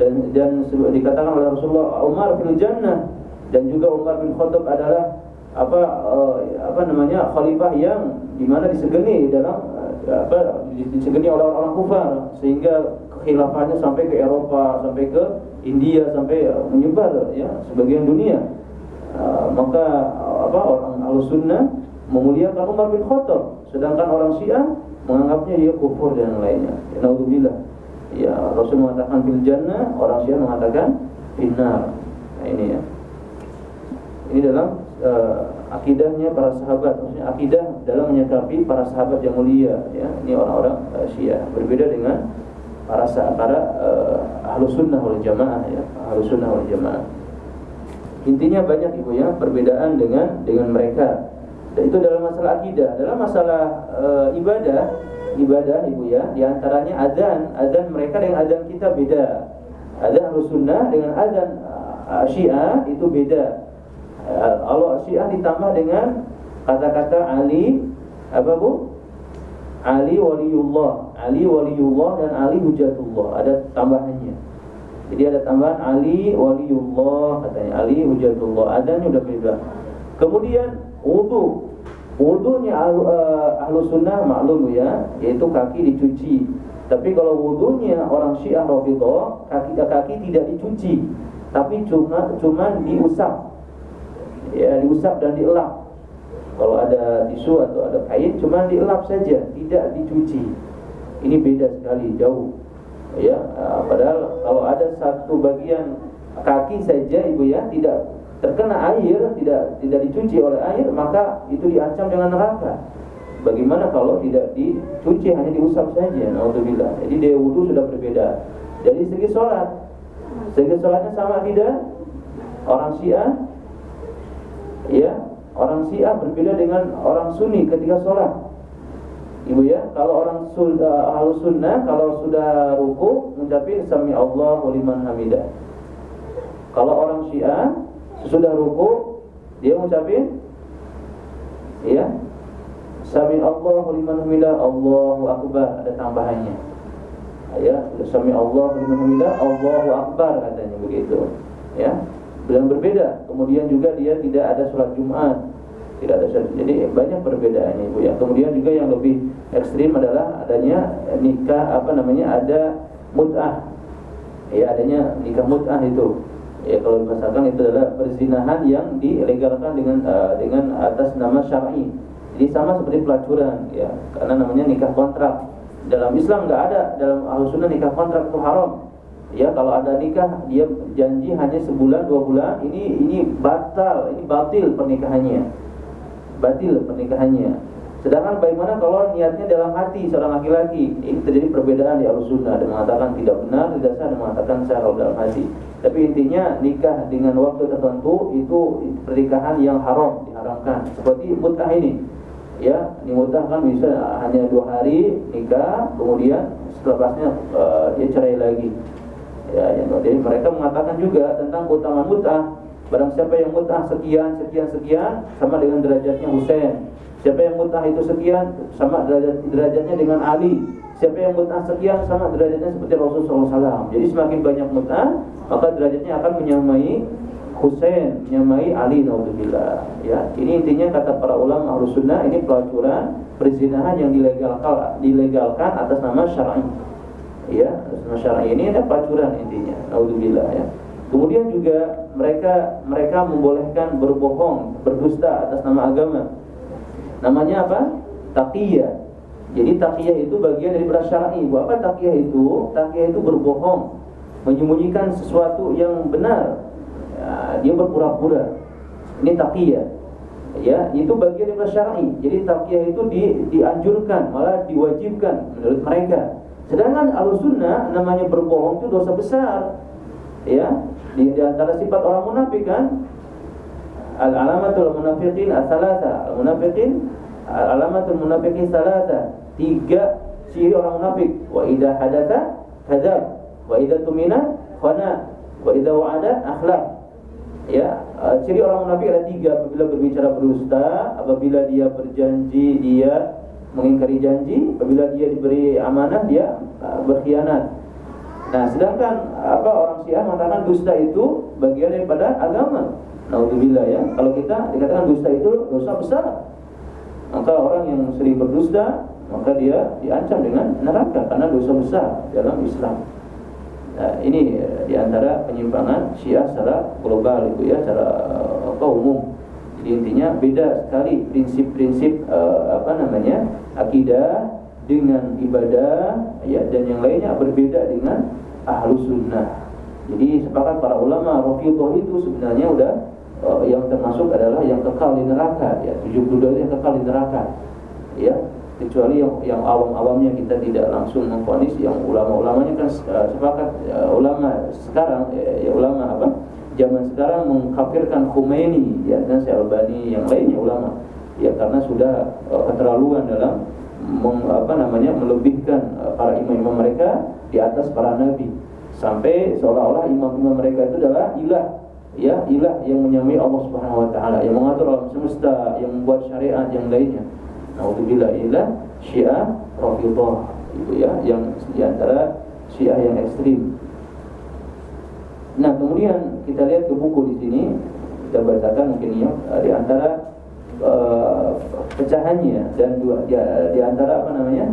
dan dan dikatakan oleh Rasulullah Umar fil jannah. Dan juga Umar bin Khattab adalah apa uh, apa namanya khalifah yang di mana disegeni dalam apa disegani oleh orang-orang kufar sehingga kekhilafannya sampai ke Eropa, sampai ke India, sampai menyebar ya sebagian dunia. uh, maka apa orang Ahlussunnah memuliakan Umar bin Khattab, sedangkan orang Syiah menganggapnya dia kufur dan lainnya. Naudzubillah. Ya, Rasul mengatakan fil jannah, orang Syiah mengatakan finnar. Nah, ini ya. Ini dalam uh, akidahnya para sahabat, maksudnya akidah dalam menyikapi para sahabat yang mulia ya. Ini orang-orang uh, Syiah berbeda dengan para para uh, ahlus sunnah wal jamaah ya, ahlus sunnah wal jamaah. Intinya banyak ibu ya perbedaan dengan dengan mereka. Dan itu dalam masalah akidah, dalam masalah uh, ibadah, ibadah ibu ya, di antaranya adzan, adzan mereka dengan adzan kita beda. Adzan ahlus sunnah dengan adzan uh, syiah itu beda. Uh, kalau syiah ditambah dengan kata-kata Ali apa bu? Ali waliullah, Ali waliullah dan Ali hujatullah. Ada tambahannya. Jadi ada tambahan Ali waliullah katanya Ali hujatullah. Adanya udah beda. Kemudian wudu. Wudunya ahlu, uh, ahlu sunnah maklum ya, yaitu kaki dicuci. Tapi kalau wudunya orang Syiah Rafidhah, kaki kaki tidak dicuci, tapi cuma cuma diusap. Ya, diusap dan dielap. Kalau ada tisu atau ada kain cuma dielap saja, tidak dicuci. Ini beda sekali, jauh. Ya, uh, padahal kalau ada satu bagian kaki saja Ibu ya tidak terkena air, tidak tidak dicuci oleh air, maka itu diancam dengan neraka. Bagaimana kalau tidak dicuci hanya diusap saja? Nauzubillah. Jadi dia wudhu sudah berbeda. Jadi segi sholat, segi sholatnya sama tidak? Orang Syiah, ya Orang Syiah berbeda dengan orang Sunni ketika sholat. Ibu ya, kalau orang sudah halus sunnah, kalau sudah ruku, mengucapkan sami Allah liman hamidah. Kalau orang Syiah sudah ruku, dia mengucapkan ya sami Allah liman hamidah, Allahu akbar, ada tambahannya. Ya, sami Allah liman hamidah, Allahu akbar katanya begitu. Ya, yang berbeda. Kemudian juga dia tidak ada sholat Jumat, tidak ada sholat. Jadi banyak perbedaannya ibu ya. Kemudian juga yang lebih ekstrim adalah adanya nikah apa namanya ada mut'ah. Ya adanya nikah mut'ah itu. Ya kalau dibahasakan itu adalah perzinahan yang dilegalkan dengan uh, dengan atas nama syar'i. Jadi sama seperti pelacuran ya, karena namanya nikah kontrak. Dalam Islam nggak ada, dalam Ahlussunnah nikah kontrak itu haram ya kalau ada nikah dia janji hanya sebulan dua bulan. Ini ini batal ini batil pernikahannya. Batil pernikahannya. Sedangkan bagaimana kalau niatnya dalam hati seorang laki-laki? Ini terjadi perbedaan di al-sunnah ada mengatakan tidak benar tidak sah. Ada mengatakan sah kalau dalam hati. Tapi intinya nikah dengan waktu tertentu itu pernikahan yang haram diharamkan. Seperti mutah ini. Ya ini mutah kan bisa hanya dua hari nikah kemudian setelahnya uh, dia cerai lagi Ya, ya, jadi mereka mengatakan juga tentang keutamaan mut'ah. Barang siapa yang mut'ah sekian, sekian, sekian sama dengan derajatnya Husain. Siapa yang mut'ah itu sekian sama derajat, derajatnya dengan Ali. Siapa yang mut'ah sekian sama derajatnya seperti Rasulullah SAW. Jadi semakin banyak mut'ah, maka derajatnya akan menyamai Husain, menyamai Ali naudzubillah. Ya, ini intinya kata para ulama Ahlus Sunnah ini pelacuran perzinahan yang dilegalkan dilegalkan atas nama syar'i ya masyarakat ini ada pelacuran intinya naudzubillah ya. Kemudian juga mereka mereka membolehkan berbohong berdusta atas nama agama. Namanya apa? Taqiyah. Jadi taqiyah itu bagian dari syar'i. Apa taqiyah itu? Taqiyah itu berbohong menyembunyikan sesuatu yang benar. Ya, dia berpura-pura. Ini taqiyah. Ya itu bagian dari syar'i. Jadi taqiyah itu di, dianjurkan malah diwajibkan menurut mereka Sedangkan al-sunnah namanya berbohong itu dosa besar. Ya, di, antara sifat orang munafik kan al-alamatul munafiqin as-salasa. Al-munafiqin al-alamatul munafiqin salasa. Tiga ciri orang munafik. Wa idza hadatsa kadzab, wa idza tumina khana, wa idza wa'ada akhlaq. Ya, uh, ciri orang munafik ada tiga apabila berbicara berdusta, apabila dia berjanji dia mengingkari janji, apabila dia diberi amanah dia uh, berkhianat. Nah, sedangkan apa orang Syiah mengatakan dusta itu bagian daripada agama. Naudzubillah ya. Kalau kita dikatakan dusta itu dosa besar. Maka orang yang sering berdusta maka dia diancam dengan neraka karena dosa besar dalam Islam. Nah, ini di antara penyimpangan Syiah secara global itu ya, secara apa umum. Intinya beda sekali prinsip-prinsip uh, apa namanya akidah dengan ibadah ya dan yang lainnya berbeda dengan ahlu sunnah. Jadi sepakat para ulama Rafidah itu sebenarnya udah uh, yang termasuk adalah yang kekal di neraka ya 72 itu yang kekal di neraka ya kecuali yang yang awam-awamnya kita tidak langsung memfonis yang ulama-ulamanya kan uh, sepakat uh, ulama sekarang ya, ya ulama apa zaman sekarang mengkafirkan Khomeini ya dan Albani yang lainnya ulama. Ya karena sudah uh, keterlaluan dalam meng, apa namanya melebihkan uh, para imam-imam mereka di atas para nabi. Sampai seolah-olah imam-imam mereka itu adalah ilah ya ilah yang menyamai Allah Subhanahu wa taala yang mengatur alam semesta yang membuat syariat yang lainnya. Naudzubillah ilah Syiah Rafidhah itu ya yang di antara Syiah yang ekstrim. Nah, kemudian kita lihat ke buku di sini kita bacakan mungkin ya di antara uh, pecahannya dan dua di, di antara apa namanya?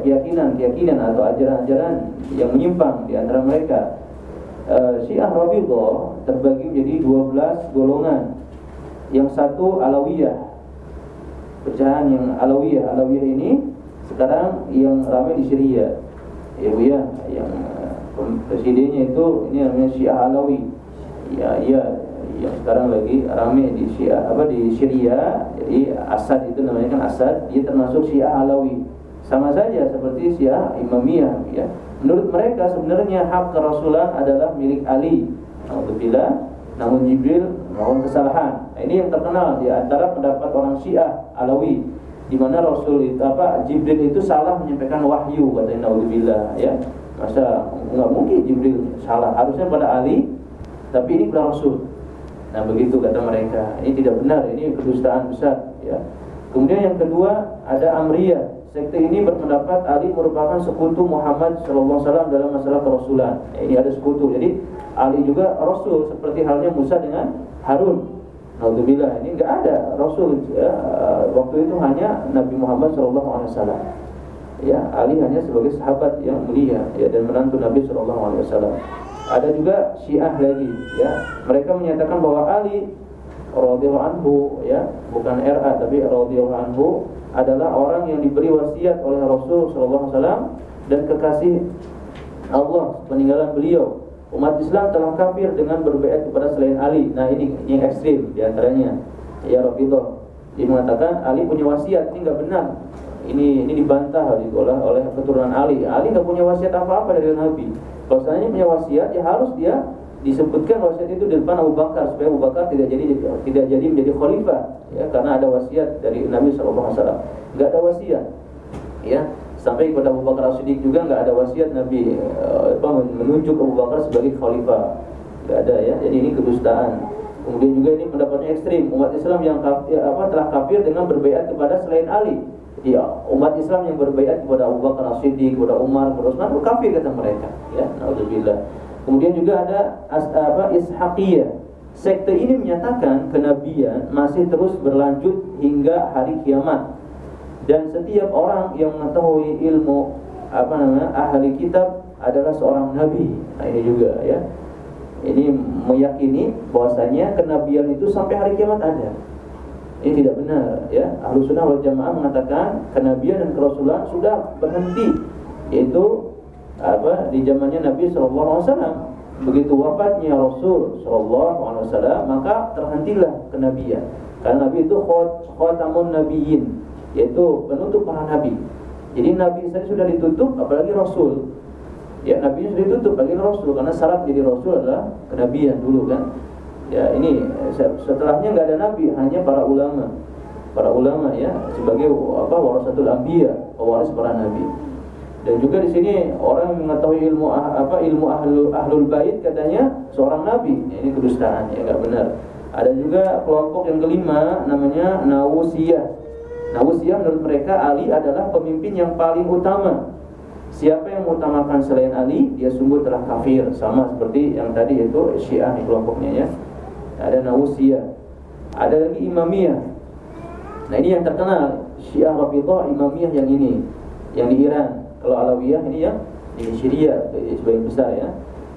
keyakinan-keyakinan uh, atau ajaran-ajaran yang menyimpang di antara mereka. Uh, Syiah Rafidhah terbagi menjadi 12 golongan. Yang satu Alawiyah pecahan yang Alawiyah Alawiyah ini sekarang yang ramai di Syria ya Bu ya yang eh, presidennya itu ini namanya Syiah Alawi. Ya ya yang sekarang lagi ramai di Syiah apa di Syria. Jadi Asad itu namanya kan Asad dia termasuk Syiah Alawi. Sama saja seperti Syiah Imamiyah ya. Menurut mereka sebenarnya hak kerasulan adalah milik Ali. Alhamdulillah namun Jibril melakukan kesalahan. Nah, ini yang terkenal di antara pendapat orang Syiah Alawi di mana Rasul itu apa Jibril itu salah menyampaikan wahyu katanya naudzubillah ya. Masa enggak mungkin Jibril salah, harusnya pada Ali tapi ini pada Rasul. Nah, begitu kata mereka. Ini tidak benar, ini kedustaan besar ya. Kemudian yang kedua ada Amriyah. Sekte ini berpendapat Ali merupakan sekutu Muhammad SAW dalam masalah kerasulan. Ya, ini ada sekutu. Jadi Ali juga Rasul seperti halnya Musa dengan Harun. Alhamdulillah ini enggak ada Rasul ya, waktu itu hanya Nabi Muhammad SAW. Ya, Ali hanya sebagai sahabat yang mulia ya dan menantu Nabi SAW. Ada juga Syiah lagi ya. Mereka menyatakan bahwa Ali radhiyallahu anhu ya, bukan RA tapi radhiyallahu anhu adalah orang yang diberi wasiat oleh Rasul SAW dan kekasih Allah peninggalan beliau umat Islam telah kafir dengan berbaiat kepada selain Ali. Nah ini yang ekstrim di antaranya. Ya Rafidah. Dia mengatakan Ali punya wasiat ini nggak benar. Ini ini dibantah oleh oleh keturunan Ali. Ali nggak punya wasiat apa-apa dari Nabi. Kalau seandainya punya wasiat ya harus dia disebutkan wasiat itu di depan Abu Bakar supaya Abu Bakar tidak jadi tidak jadi menjadi khalifah ya karena ada wasiat dari Nabi SAW. Nggak ada wasiat. Ya, sampai kepada Abu Bakar As-Siddiq juga nggak ada wasiat Nabi uh, apa menunjuk Abu Bakar sebagai khalifah nggak ada ya jadi ini kedustaan kemudian juga ini pendapatnya ekstrim umat Islam yang kafir, apa telah kafir dengan berbaiat kepada selain Ali ya umat Islam yang berbaiat kepada Abu Bakar As-Siddiq kepada Umar kepada Utsman itu kafir kata mereka. Ya naudzubillah. Kemudian juga ada apa Ishaqiyah. Sekte ini menyatakan kenabian masih terus berlanjut hingga hari kiamat. Dan setiap orang yang mengetahui ilmu apa namanya ahli kitab adalah seorang nabi. Nah, ini juga ya. Ini meyakini bahwasanya kenabian itu sampai hari kiamat ada ini tidak benar ya ahlu sunnah wal jamaah mengatakan kenabian dan kerasulan sudah berhenti yaitu apa di zamannya Nabi Shallallahu Alaihi Wasallam begitu wafatnya Rasul Shallallahu Alaihi Wasallam maka terhentilah kenabian karena Nabi itu khatamun nabiyyin yaitu penutup para nabi. Jadi nabi saja sudah ditutup apalagi rasul. Ya nabi sudah ditutup apalagi rasul karena syarat jadi rasul adalah kenabian dulu kan. Ya ini setelahnya nggak ada nabi hanya para ulama. Para ulama ya sebagai apa warasatul anbiya, pewaris para nabi. Dan juga di sini orang mengetahui ilmu ah, apa ilmu ahlul, ahlul bait katanya seorang nabi. Ya, ini kedustaan ya nggak benar. Ada juga kelompok yang kelima namanya Nawusiyah. Usia menurut mereka Ali adalah pemimpin yang paling utama Siapa yang mengutamakan selain Ali Dia sungguh telah kafir Sama seperti yang tadi itu Syiah kelompoknya ya Ada Nawusiyah Ada lagi Imamiyah. Nah ini yang terkenal. Syiah Rafidah Imamiyah yang ini Yang di Iran. Kalau Alawiyah ini yang di Syria sebagian besar ya.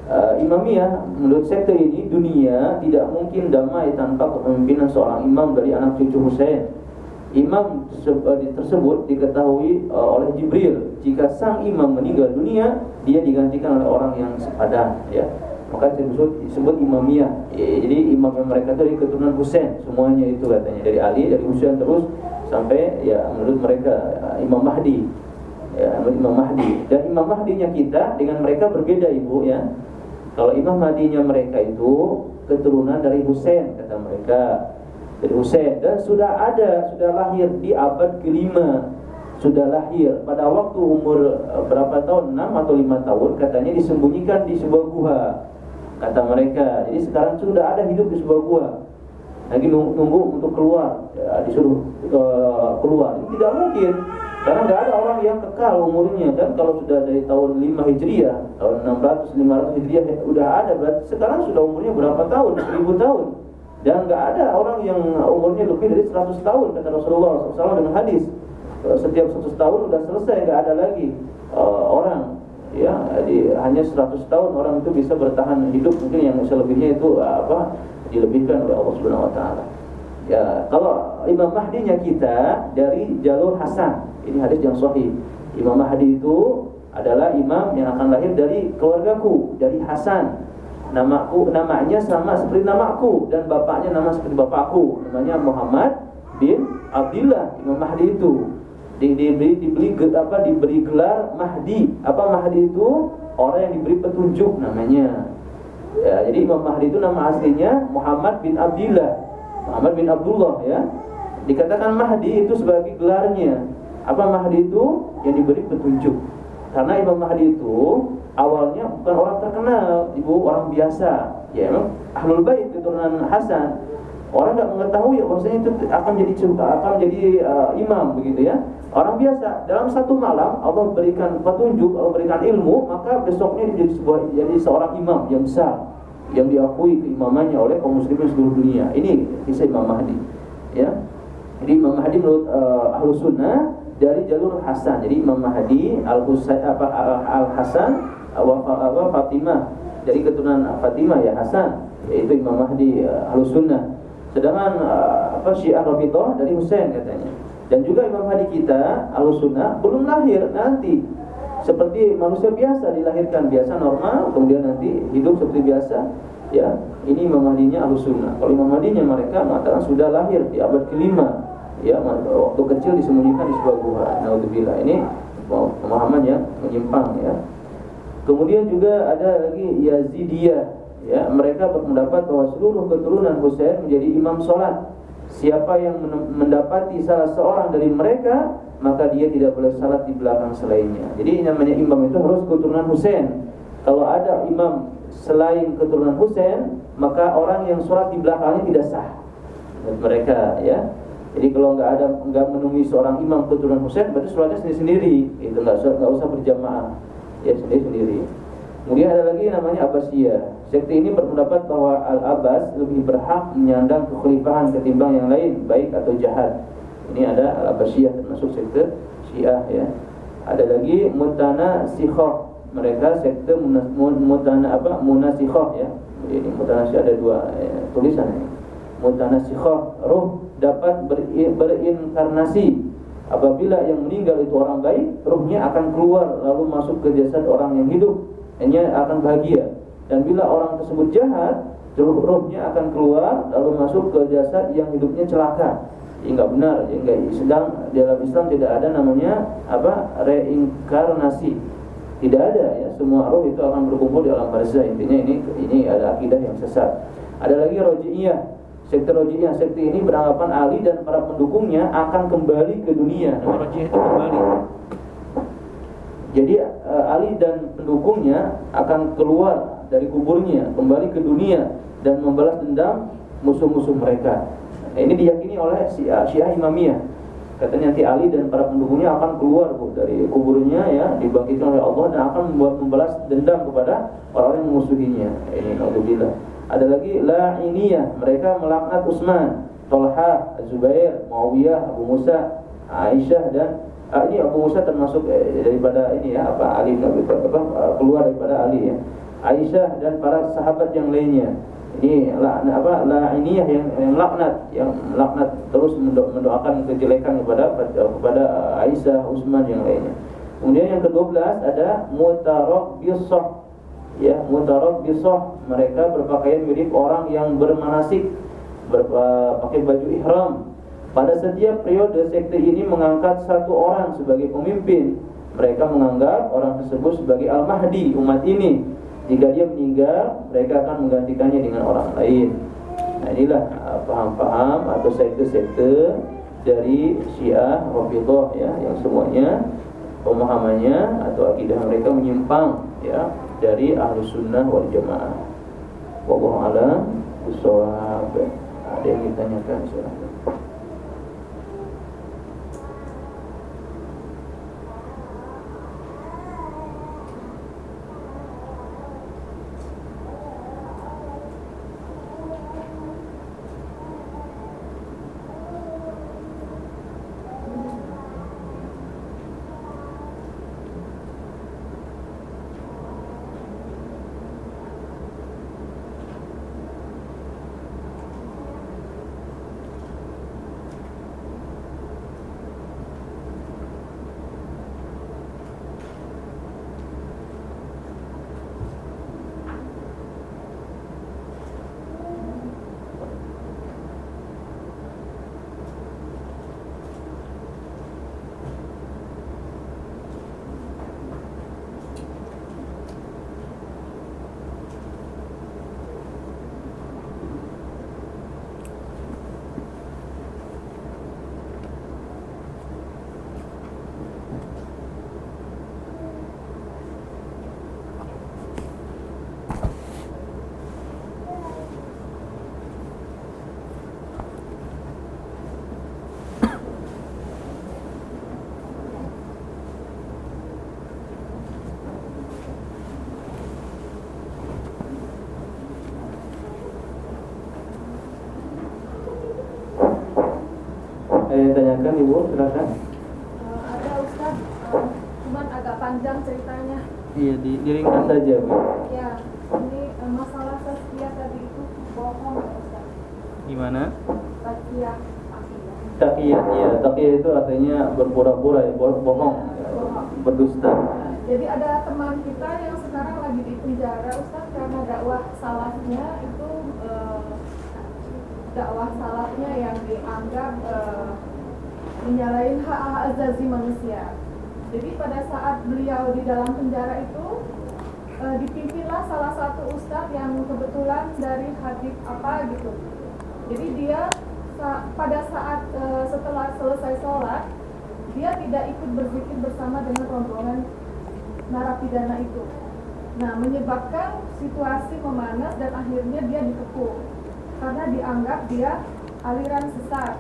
Uh, Imamiyah menurut sekte ini dunia tidak mungkin damai tanpa kepemimpinan seorang imam dari anak cucu Husain. Imam tersebut diketahui uh, oleh Jibril. Jika sang imam meninggal dunia dia digantikan oleh orang yang sepadan ya maka disebut disebut imamiyah. Ya, jadi imam mereka itu dari keturunan Husain. Semuanya itu katanya. Dari Ali dari Husain terus sampai ya menurut mereka uh, Imam Mahdi. Ya Imam Mahdi. Dan Imam Mahdinya kita dengan mereka berbeda ibu ya. Kalau Imam Mahdinya mereka itu keturunan dari Husain kata mereka. Dari Husain. Dan sudah ada sudah lahir di abad kelima. Sudah lahir. Pada waktu umur uh, berapa tahun? 6 atau 5 tahun katanya disembunyikan di sebuah gua kata mereka jadi sekarang sudah ada hidup di sebuah gua. Lagi nunggu, untuk keluar. Ya, disuruh uh, keluar. Tidak mungkin. Karena nggak ada orang yang kekal umurnya kan? Kalau sudah dari tahun 5 Hijriah tahun 600 500 Hijriah ya, udah ada. Berarti sekarang sudah umurnya berapa tahun? 1000 tahun. Dan nggak ada orang yang umurnya lebih dari 100 tahun kata Rasulullah SAW dengan hadis. Setiap 100 tahun udah selesai nggak ada lagi uh, orang ya jadi hanya 100 tahun orang itu bisa bertahan hidup mungkin yang selebihnya itu apa dilebihkan oleh Allah Subhanahu wa taala. Ya, kalau Imam Mahdinya kita dari jalur Hasan. Ini hadis yang sahih. Imam Mahdi itu adalah imam yang akan lahir dari keluargaku, dari Hasan. Namaku namanya sama seperti namaku dan bapaknya nama seperti bapakku. Namanya Muhammad bin Abdullah Imam Mahdi itu di, diberi apa diberi gelar Mahdi. Apa Mahdi itu? Orang yang diberi petunjuk namanya. Ya, jadi Imam Mahdi itu nama aslinya Muhammad bin Abdullah. Muhammad bin Abdullah ya. Dikatakan Mahdi itu sebagai gelarnya. Apa Mahdi itu? Yang diberi petunjuk. Karena Imam Mahdi itu awalnya bukan orang terkenal, ibu orang biasa. Ya, Ahlul Bait keturunan Hasan. Orang nggak mengetahui ya itu akan menjadi akan menjadi uh, imam begitu ya. Orang biasa dalam satu malam Allah berikan petunjuk, Allah berikan ilmu, maka besoknya dia jadi sebuah jadi seorang imam yang besar yang diakui keimamannya oleh kaum muslimin seluruh dunia. Ini kisah Imam Mahdi. Ya. Jadi Imam Mahdi menurut uh, Ahlus Sunnah dari jalur Hasan. Jadi Imam Mahdi Al Husain apa Al Hasan wa Fatimah dari keturunan Fatimah ya Hasan yaitu Imam Mahdi uh, Ahlus Sunnah. Sedangkan uh, apa Syiah Rafidhah dari Husain katanya. Dan juga Imam Hadi kita, Al-Sunnah, belum lahir nanti seperti manusia biasa dilahirkan biasa normal, kemudian nanti hidup seperti biasa. Ya, ini Imam Mahdinya Al-Sunnah. Kalau Imam Mahdinya mereka mengatakan sudah lahir di abad kelima. Ya, waktu kecil disembunyikan di sebuah gua. Naudzubillah. Ini pemahaman yang menyimpang ya. Kemudian juga ada lagi Yazidiyah ya mereka berpendapat bahwa seluruh keturunan Husain menjadi imam sholat. Siapa yang mendapati salah seorang dari mereka Maka dia tidak boleh salat di belakang selainnya. Jadi namanya imam itu harus keturunan Husain. Kalau ada imam selain keturunan Husain Maka orang yang sholat di belakangnya tidak sah Mereka ya. Jadi kalau nggak ada nggak menemui seorang imam keturunan Husain, berarti sholatnya sendiri sendiri, itu nggak usah nggak usah berjamaah, ya sendiri sendiri. Kemudian ada lagi namanya Abbasiyah. Sekte ini berpendapat bahwa Al-Abbas lebih berhak menyandang kekhalifahan ketimbang yang lain, baik atau jahat. Ini ada Al-Abbasiyah termasuk sekte Syiah ya. Ada lagi Mutana Sikhah. Mereka sekte Mutana apa? Munasikhah ya. Ini Mutana ada dua ya, tulisan. Mutana Sikhah, roh dapat berinkarnasi Apabila yang meninggal itu orang baik, rohnya akan keluar lalu masuk ke jasad orang yang hidup. Hanya akan bahagia dan bila orang tersebut jahat, rohnya akan keluar lalu masuk ke jasad yang hidupnya celaka. Ini enggak benar, ya enggak sedang dalam Islam tidak ada namanya apa? reinkarnasi. Tidak ada ya, semua roh itu akan berkumpul di alam barzah. Intinya ini ini ada akidah yang sesat. Ada lagi rojiiyah. Sekte rojiiyah, sekte ini beranggapan Ali dan para pendukungnya akan kembali ke dunia. Nama rojiiyah itu kembali. Jadi uh, Ali dan pendukungnya akan keluar dari kuburnya kembali ke dunia dan membalas dendam musuh-musuh mereka. Nah, ini diyakini oleh Syiah, Syiah Imamiyah. Katanya nanti Ali dan para pendukungnya akan keluar bu, dari kuburnya ya dibangkitkan oleh Allah dan akan membuat membalas dendam kepada orang-orang yang memusuhinya. Ini alhamdulillah. Ada lagi la iniyah, mereka melaknat Utsman, Talha, Zubair, Muawiyah, Abu Musa, Aisyah dan uh, ini Abu Musa termasuk eh, daripada ini ya apa Ali bin Abi Thalib apa keluar daripada Ali ya. Aisyah dan para sahabat yang lainnya. Ini laknat apa la'iniyah yang yang laknat yang laknat terus mendo mendoakan kejelekan kepada kepada Aisyah, Utsman yang lainnya. Kemudian yang ke-12 ada mutarabbisah. Ya, mutarabbisah mereka berpakaian mirip orang yang bermanasik berpakai baju ihram pada setiap periode sekte ini mengangkat satu orang sebagai pemimpin. Mereka menganggap orang tersebut sebagai Al-Mahdi umat ini. Jika dia meninggal, mereka akan menggantikannya dengan orang lain. Nah inilah uh, paham-paham atau sekte-sekte dari Syiah, Rafidhah ya, yang semuanya pemahamannya atau akidah mereka menyimpang ya dari Ahlus Sunnah wal Jamaah. Wallahu a'lam bishawab. Ada yang ditanyakan silahkan. Tanyakan Ibu, silakan. Uh, ada Ustaz, uh, cuman agak panjang ceritanya. Iya, di, diringkas saja, Bu. Ya, ini uh, masalah tasbih tadi itu bohong ya Ustaz. Gimana? Tasbih akidah. Taqiyah, iya, taqiyah itu artinya berpura-pura ya, bo- bohong, berdusta. Jadi ada teman kita yang sekarang lagi di penjara Ustaz karena dakwah salahnya itu uh, dakwah salahnya yang dianggap uh, menyalahin hak-hak azazi manusia. Jadi pada saat beliau di dalam penjara itu uh, dipimpinlah salah satu ustadz yang kebetulan dari hadis apa gitu. Jadi dia sa- pada saat uh, setelah selesai sholat dia tidak ikut berzikir bersama dengan rombongan narapidana itu. Nah, menyebabkan situasi memanas dan akhirnya dia dikepung karena dianggap dia aliran sesat,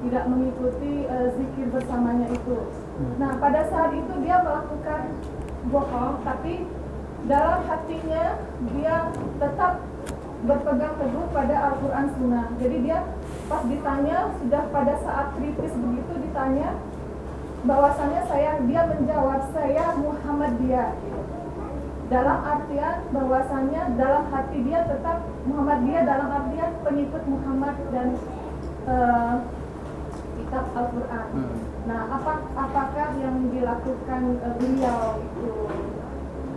tidak mengikuti eh, zikir bersamanya itu. Nah, pada saat itu dia melakukan bohong, tapi dalam hatinya dia tetap berpegang teguh pada Al-Quran Sunnah. Jadi dia pas ditanya, sudah pada saat kritis begitu ditanya, bahwasannya saya dia menjawab saya Muhammad dia dalam artian bahwasannya dalam hati dia tetap Muhammad dia dalam artian pengikut Muhammad dan eh, kitab Al-Quran. Hmm. Nah, apa, apakah yang dilakukan eh, beliau itu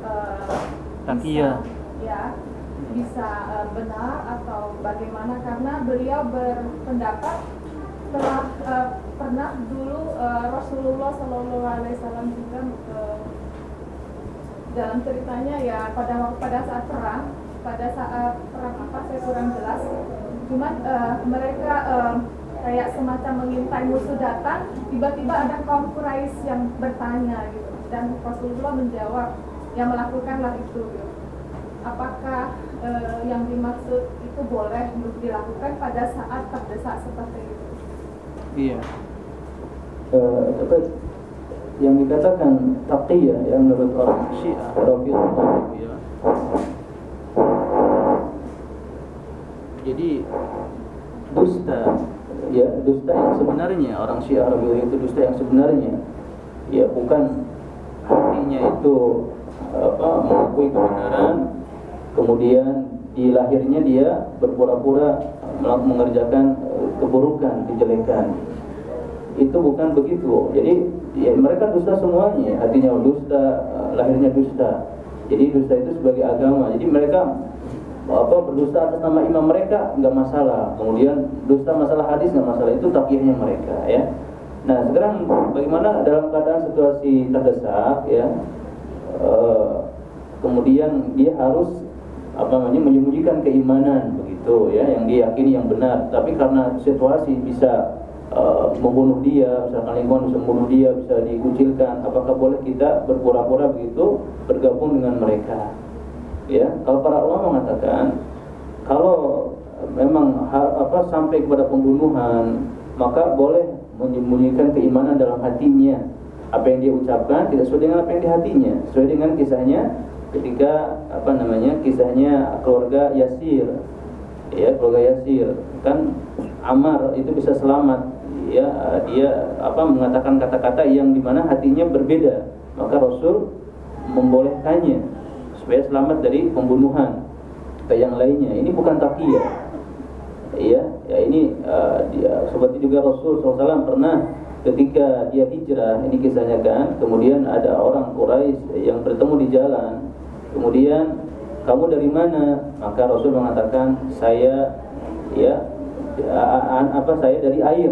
eh, Taqiyah. bisa- ya bisa eh, benar atau bagaimana? Karena beliau berpendapat telah eh, pernah dulu eh, Rasulullah Shallallahu Alaihi Wasallam juga eh, dalam ceritanya ya pada pada saat perang pada saat perang apa saya kurang jelas cuman eh, mereka eh, kayak semacam mengintai musuh datang tiba-tiba ada kaum Quraisy yang bertanya gitu dan Rasulullah menjawab yang melakukanlah itu gitu. apakah eh, yang dimaksud itu boleh dilakukan pada saat terdesak seperti itu Iya. Eh, apa yang dikatakan taqiyah yang menurut orang Syiah, Rafidhah ya. Jadi dusta ya dusta yang sebenarnya orang Syiah Rafidhah itu dusta yang sebenarnya ya bukan hatinya itu apa mengakui kebenaran kemudian di lahirnya dia berpura-pura mengerjakan eh, keburukan, kejelekan. Itu bukan begitu. Jadi ya, mereka dusta semuanya, hatinya dusta, eh, lahirnya dusta. Jadi dusta itu sebagai agama. Jadi mereka apa berdusta atas nama imam mereka nggak masalah. Kemudian dusta masalah hadis nggak masalah. Itu takihnya mereka ya. Nah sekarang bagaimana dalam keadaan situasi terdesak ya, e, kemudian dia harus apa namanya menyembunyikan keimanan begitu ya yang diyakini yang benar tapi karena situasi bisa uh, membunuh dia misalkan lingkungan bisa membunuh dia bisa dikucilkan apakah boleh kita berpura-pura begitu bergabung dengan mereka ya kalau para ulama mengatakan kalau memang apa sampai kepada pembunuhan maka boleh menyembunyikan keimanan dalam hatinya. Apa yang dia ucapkan tidak sesuai dengan apa yang di hatinya. Sesuai dengan kisahnya ketika apa namanya kisahnya keluarga Yasir. Ya keluarga Yasir. Kan Amar itu bisa selamat. Ya dia apa mengatakan kata-kata yang di mana hatinya berbeda. Maka Rasul membolehkannya supaya selamat dari pembunuhan ke yang lainnya ini bukan takiyah ya ya ini uh, dia seperti juga Rasul SAW pernah ketika dia hijrah ini kisahnya kan kemudian ada orang Quraisy yang bertemu di jalan Kemudian kamu dari mana? Maka Rasul mengatakan saya ya apa saya dari air.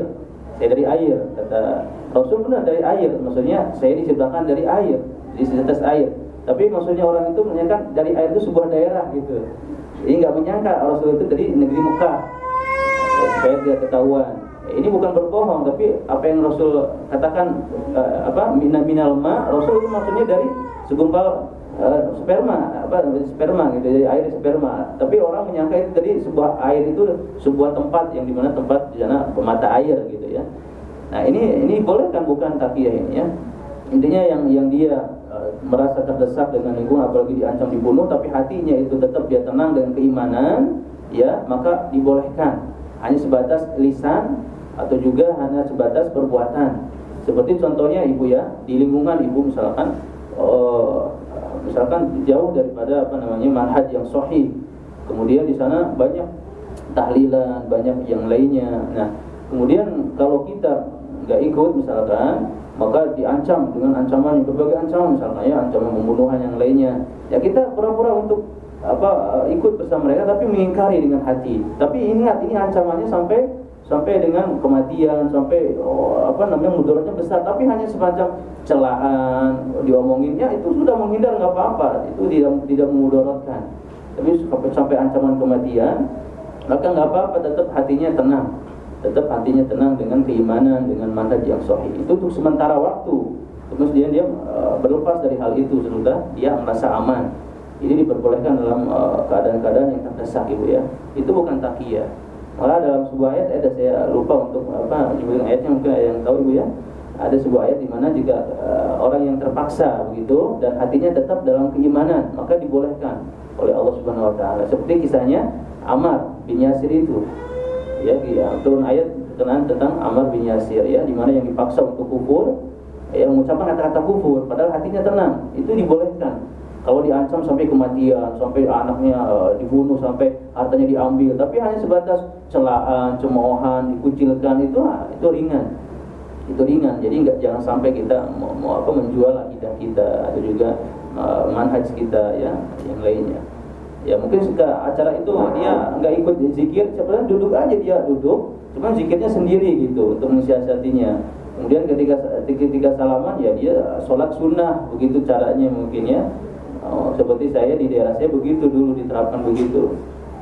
Saya dari air. Kata Rasul benar dari air. Maksudnya saya diciptakan dari air, di setetes air. Tapi maksudnya orang itu menyangka dari air itu sebuah daerah gitu. Jadi nggak menyangka Rasul itu dari negeri Mekah. Ya, supaya dia ketahuan. ini bukan berbohong, tapi apa yang Rasul katakan uh, apa minal minal ma, Rasul itu maksudnya dari segumpal uh, sperma apa sperma gitu jadi air sperma tapi orang menyangka itu tadi sebuah air itu sebuah tempat yang di mana tempat di sana mata air gitu ya nah ini ini boleh kan bukan takiyah ini ya intinya yang yang dia uh, merasa terdesak dengan lingkungan apalagi diancam dibunuh tapi hatinya itu tetap dia tenang dengan keimanan ya maka dibolehkan hanya sebatas lisan atau juga hanya sebatas perbuatan seperti contohnya ibu ya di lingkungan ibu misalkan uh, misalkan jauh daripada apa namanya manhaj yang sahih. Kemudian di sana banyak tahlilan, banyak yang lainnya. Nah, kemudian kalau kita nggak ikut misalkan, maka diancam dengan ancaman yang berbagai ancaman misalnya ya ancaman pembunuhan yang lainnya. Ya kita pura-pura untuk apa ikut bersama mereka tapi mengingkari dengan hati. Tapi ingat ini ancamannya sampai sampai dengan kematian sampai oh, apa namanya mudaratnya besar tapi hanya semacam celaan diomonginnya itu sudah menghindar nggak apa-apa itu tidak tidak memudaratkan tapi sampai ancaman kematian maka nggak apa-apa tetap hatinya tenang tetap hatinya tenang dengan keimanan dengan manhaj yang sahih itu untuk sementara waktu terus dia dia uh, berlepas dari hal itu sudah dia merasa aman ini diperbolehkan dalam eh, keadaan-keadaan yang terdesak ibu ya itu bukan takiyah Malah dalam sebuah ayat ada saya lupa untuk apa menyebutkan ayatnya mungkin ada yang tahu ibu ya. Ada sebuah ayat di mana jika uh, orang yang terpaksa begitu dan hatinya tetap dalam keimanan maka dibolehkan oleh Allah Subhanahu Wa Taala. Seperti kisahnya Amar bin Yasir itu. Ya, ya turun ayat berkenaan tentang Amar bin Yasir ya, di mana yang dipaksa untuk kufur, yang mengucapkan kata-kata kufur, padahal hatinya tenang, itu dibolehkan kalau diancam sampai kematian, sampai anaknya uh, dibunuh, sampai hartanya diambil, tapi hanya sebatas celaan, cemoohan, dikucilkan itu ah, itu ringan. Itu ringan. Jadi enggak jangan sampai kita mau, mau apa menjual akidah kita atau juga uh, manhaj kita ya yang lainnya. Ya mungkin suka acara itu dia enggak ikut zikir, sebenarnya duduk aja dia duduk, cuman zikirnya sendiri gitu untuk mensiasatinya. Kemudian ketika ketika salaman ya dia sholat sunnah begitu caranya mungkin ya Oh, seperti saya di daerah saya begitu dulu diterapkan begitu.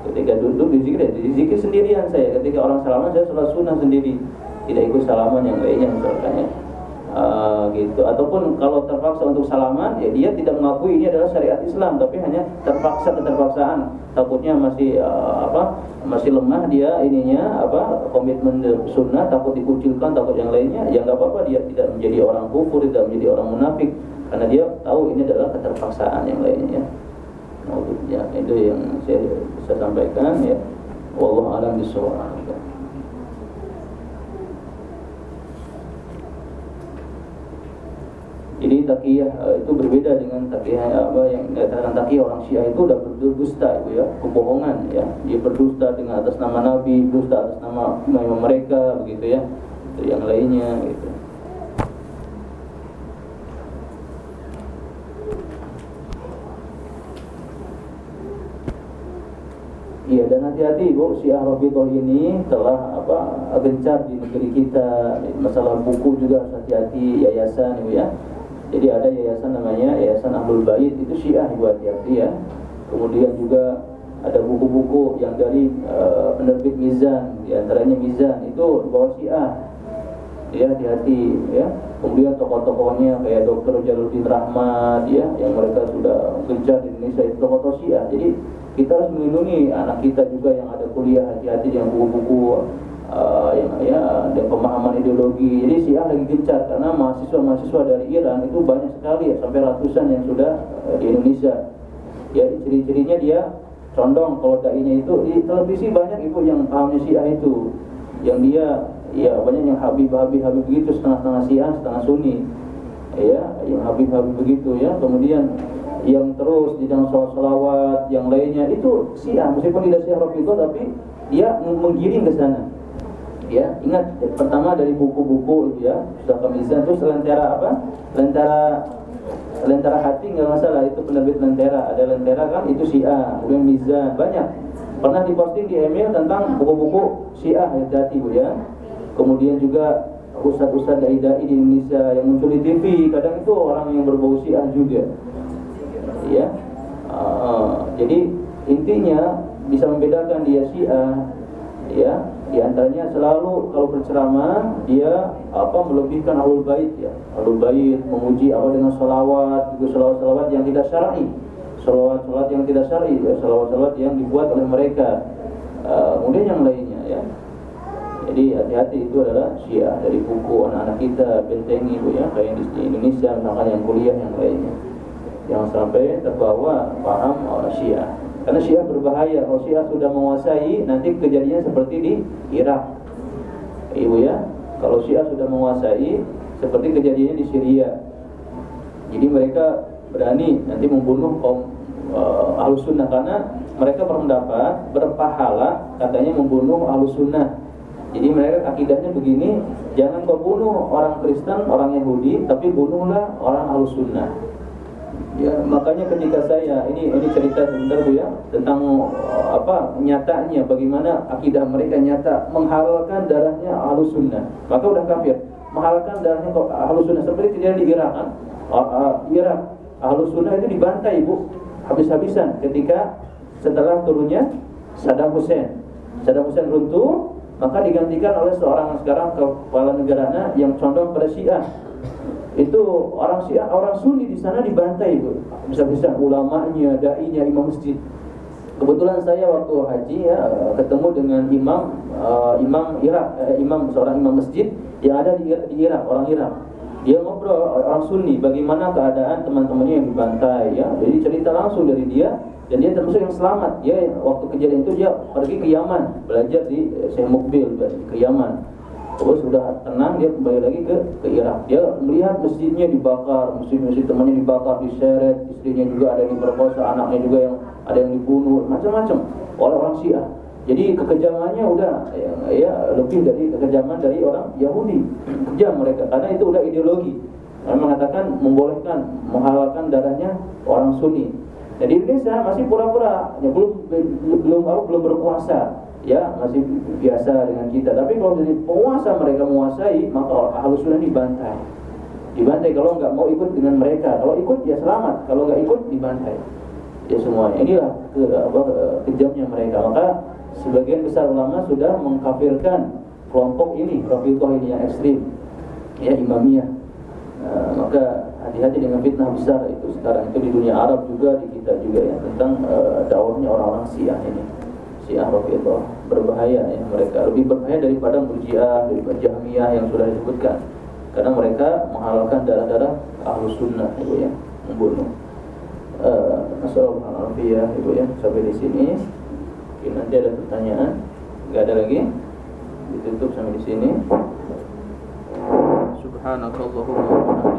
Ketika duduk di zikir, di zikir sendirian saya. Ketika orang salaman saya sholat sunnah sendiri, tidak ikut salaman yang lainnya misalkan ya. Uh, gitu. Ataupun kalau terpaksa untuk salaman ya dia tidak mengakui ini adalah syariat Islam tapi hanya terpaksa keterpaksaan. Takutnya masih uh, apa masih lemah dia ininya apa komitmen sunnah takut dikucilkan takut yang lainnya ya nggak apa-apa dia tidak menjadi orang kufur tidak menjadi orang munafik. Karena dia tahu ini adalah keterpaksaan yang lainnya. Ya itu yang saya bisa sampaikan ya. Wallahu alam bisawab takiyah uh, itu berbeda dengan takiyah apa yang dikatakan takiyah orang Syiah itu udah berdusta itu ya, kebohongan ya. Dia berdusta dengan atas nama nabi, berdusta atas nama imam mereka begitu ya. Itu yang lainnya gitu. Iya dan hati-hati Bu, Syiah Rafidhah ini telah apa gencar di negeri kita. Masalah buku juga harus hati-hati yayasan Ibu ya. Jadi ada yayasan namanya Yayasan Ahlul Bait itu Syiah hati-hati ya. Kemudian juga ada buku-buku yang dari uh, penerbit Mizan, di antaranya Mizan itu bawa Syiah. Ya hati-hati ya. Kemudian tokoh-tokohnya kayak Dr. Jaludin Rahmat ya yang mereka sudah gencar di Indonesia itu tokoh-tokoh Syiah. Jadi kita harus melindungi anak kita juga yang ada kuliah hati-hati dengan buku-buku uh, yang ya dan pemahaman ideologi. Jadi Syiah lagi gencar karena mahasiswa-mahasiswa dari Iran itu banyak sekali ya sampai ratusan yang sudah uh, di Indonesia. Ya ciri-cirinya dia condong. Kalau dainya itu di televisi banyak ibu yang pahamnya Syiah itu. Yang dia ya banyak yang Habib Habib begitu setengah-setengah Syiah setengah Sunni. Ya yang Habib Habib begitu ya. Kemudian yang terus di dalam sholat sholawat yang lainnya itu siah meskipun tidak siah Rafidah tapi dia menggiring ke sana ya ingat pertama dari buku-buku itu ya sudah kemisan terus lentera apa? Lentera lentera hati nggak masalah itu penerbit lentera. Ada lentera kan itu siah kemudian mizan banyak. Pernah diposting di email tentang buku-buku siah hati bu ya. Kemudian juga ustadz-ustadz dai-dai di Indonesia yang muncul di TV kadang itu orang yang berbau siah juga. Ya. Uh, jadi intinya bisa membedakan dia Syiah ya di antaranya selalu kalau berceramah dia apa melebihkan alul bait ya. Alul bait memuji apa dengan salawat juga salawat salawat yang tidak syar'i. Salawat salawat yang tidak syar'i ya salawat salawat yang dibuat oleh mereka. Uh, kemudian yang lainnya ya. Jadi hati-hati itu adalah syiah dari buku anak-anak kita bentengi bu ya kayak di Indonesia misalkan yang kuliah yang lainnya. Yang sampai terbawa paham oleh Syiah. Karena Syiah berbahaya. Kalau Syiah sudah menguasai, nanti kejadiannya seperti di Irak. Ibu ya, kalau Syiah sudah menguasai, seperti kejadiannya di Syria. Jadi mereka berani nanti membunuh kaum uh, ahlus sunnah karena mereka berpendapat berpahala katanya membunuh ahlus sunnah. Jadi mereka akidahnya begini, jangan kau bunuh orang Kristen, orang Yahudi, tapi bunuhlah orang ahlus sunnah. Ya, makanya ketika saya ini ini cerita sebentar Bu ya tentang uh, apa nyatanya bagaimana akidah mereka nyata menghalalkan darahnya ahlus sunnah. Maka udah kafir menghalalkan darahnya ahlus sunnah? Seperti kejadian di Irak kan uh, uh, Irak ahlus sunnah itu dibantai Bu habis-habisan ketika setelah turunnya Saddam Hussein. Saddam Hussein runtuh maka digantikan oleh seorang sekarang kepala negaranya yang condong pada Syiah itu orang Syiah, orang Sunni di sana dibantai itu. Bisa-bisa ulamanya, dai-nya, imam masjid. Kebetulan saya waktu haji ya ketemu dengan imam uh, imam Irak, uh, imam seorang imam masjid yang ada di, di Irak, orang Irak. Dia ngobrol orang Sunni bagaimana keadaan teman-temannya yang dibantai ya. Jadi cerita langsung dari dia dan dia termasuk yang selamat. Dia waktu kejadian itu dia pergi ke Yaman, belajar di Syekh Mukbil ke Yaman Terus sudah tenang dia kembali lagi ke ke Irak. Dia melihat masjidnya dibakar, masjid-masjid temannya dibakar, diseret, istrinya juga ada yang diperkosa, anaknya juga yang ada yang dibunuh, macam-macam oleh orang Syiah. Jadi kekejamannya udah ya, ya lebih dari kekejaman dari orang Yahudi. Kejam mereka karena itu udah ideologi. Mereka mengatakan membolehkan menghalalkan darahnya orang Sunni. Jadi Indonesia masih pura-pura, ya belum belum, belum berkuasa ya masih biasa dengan kita. Tapi kalau jadi penguasa mereka menguasai, maka halus sunnah dibantai. Dibantai kalau nggak mau ikut dengan mereka. Kalau ikut ya selamat, kalau nggak ikut dibantai. Ya semuanya. Inilah ke, apa, kejamnya mereka. Maka sebagian besar ulama sudah mengkafirkan kelompok ini, Rafidhah ini yang ekstrim, ya imamiyah. Nah, maka hati-hati dengan fitnah besar itu sekarang itu di dunia Arab juga di kita juga ya tentang uh, dakwahnya orang-orang Syiah ini. Syiah Rafidhah. Berbahaya ya mereka. Lebih berbahaya daripada Murji'ah daripada Jahmiyah yang sudah disebutkan. Karena mereka menghalalkan darah-darah ahlu sunnah ibu ya membunuh. Uh, ya ibu ya. Sampai di sini. Mungkin nanti ada pertanyaan. Nggak ada lagi? Ditutup sampai di sini. Subhanakallahumma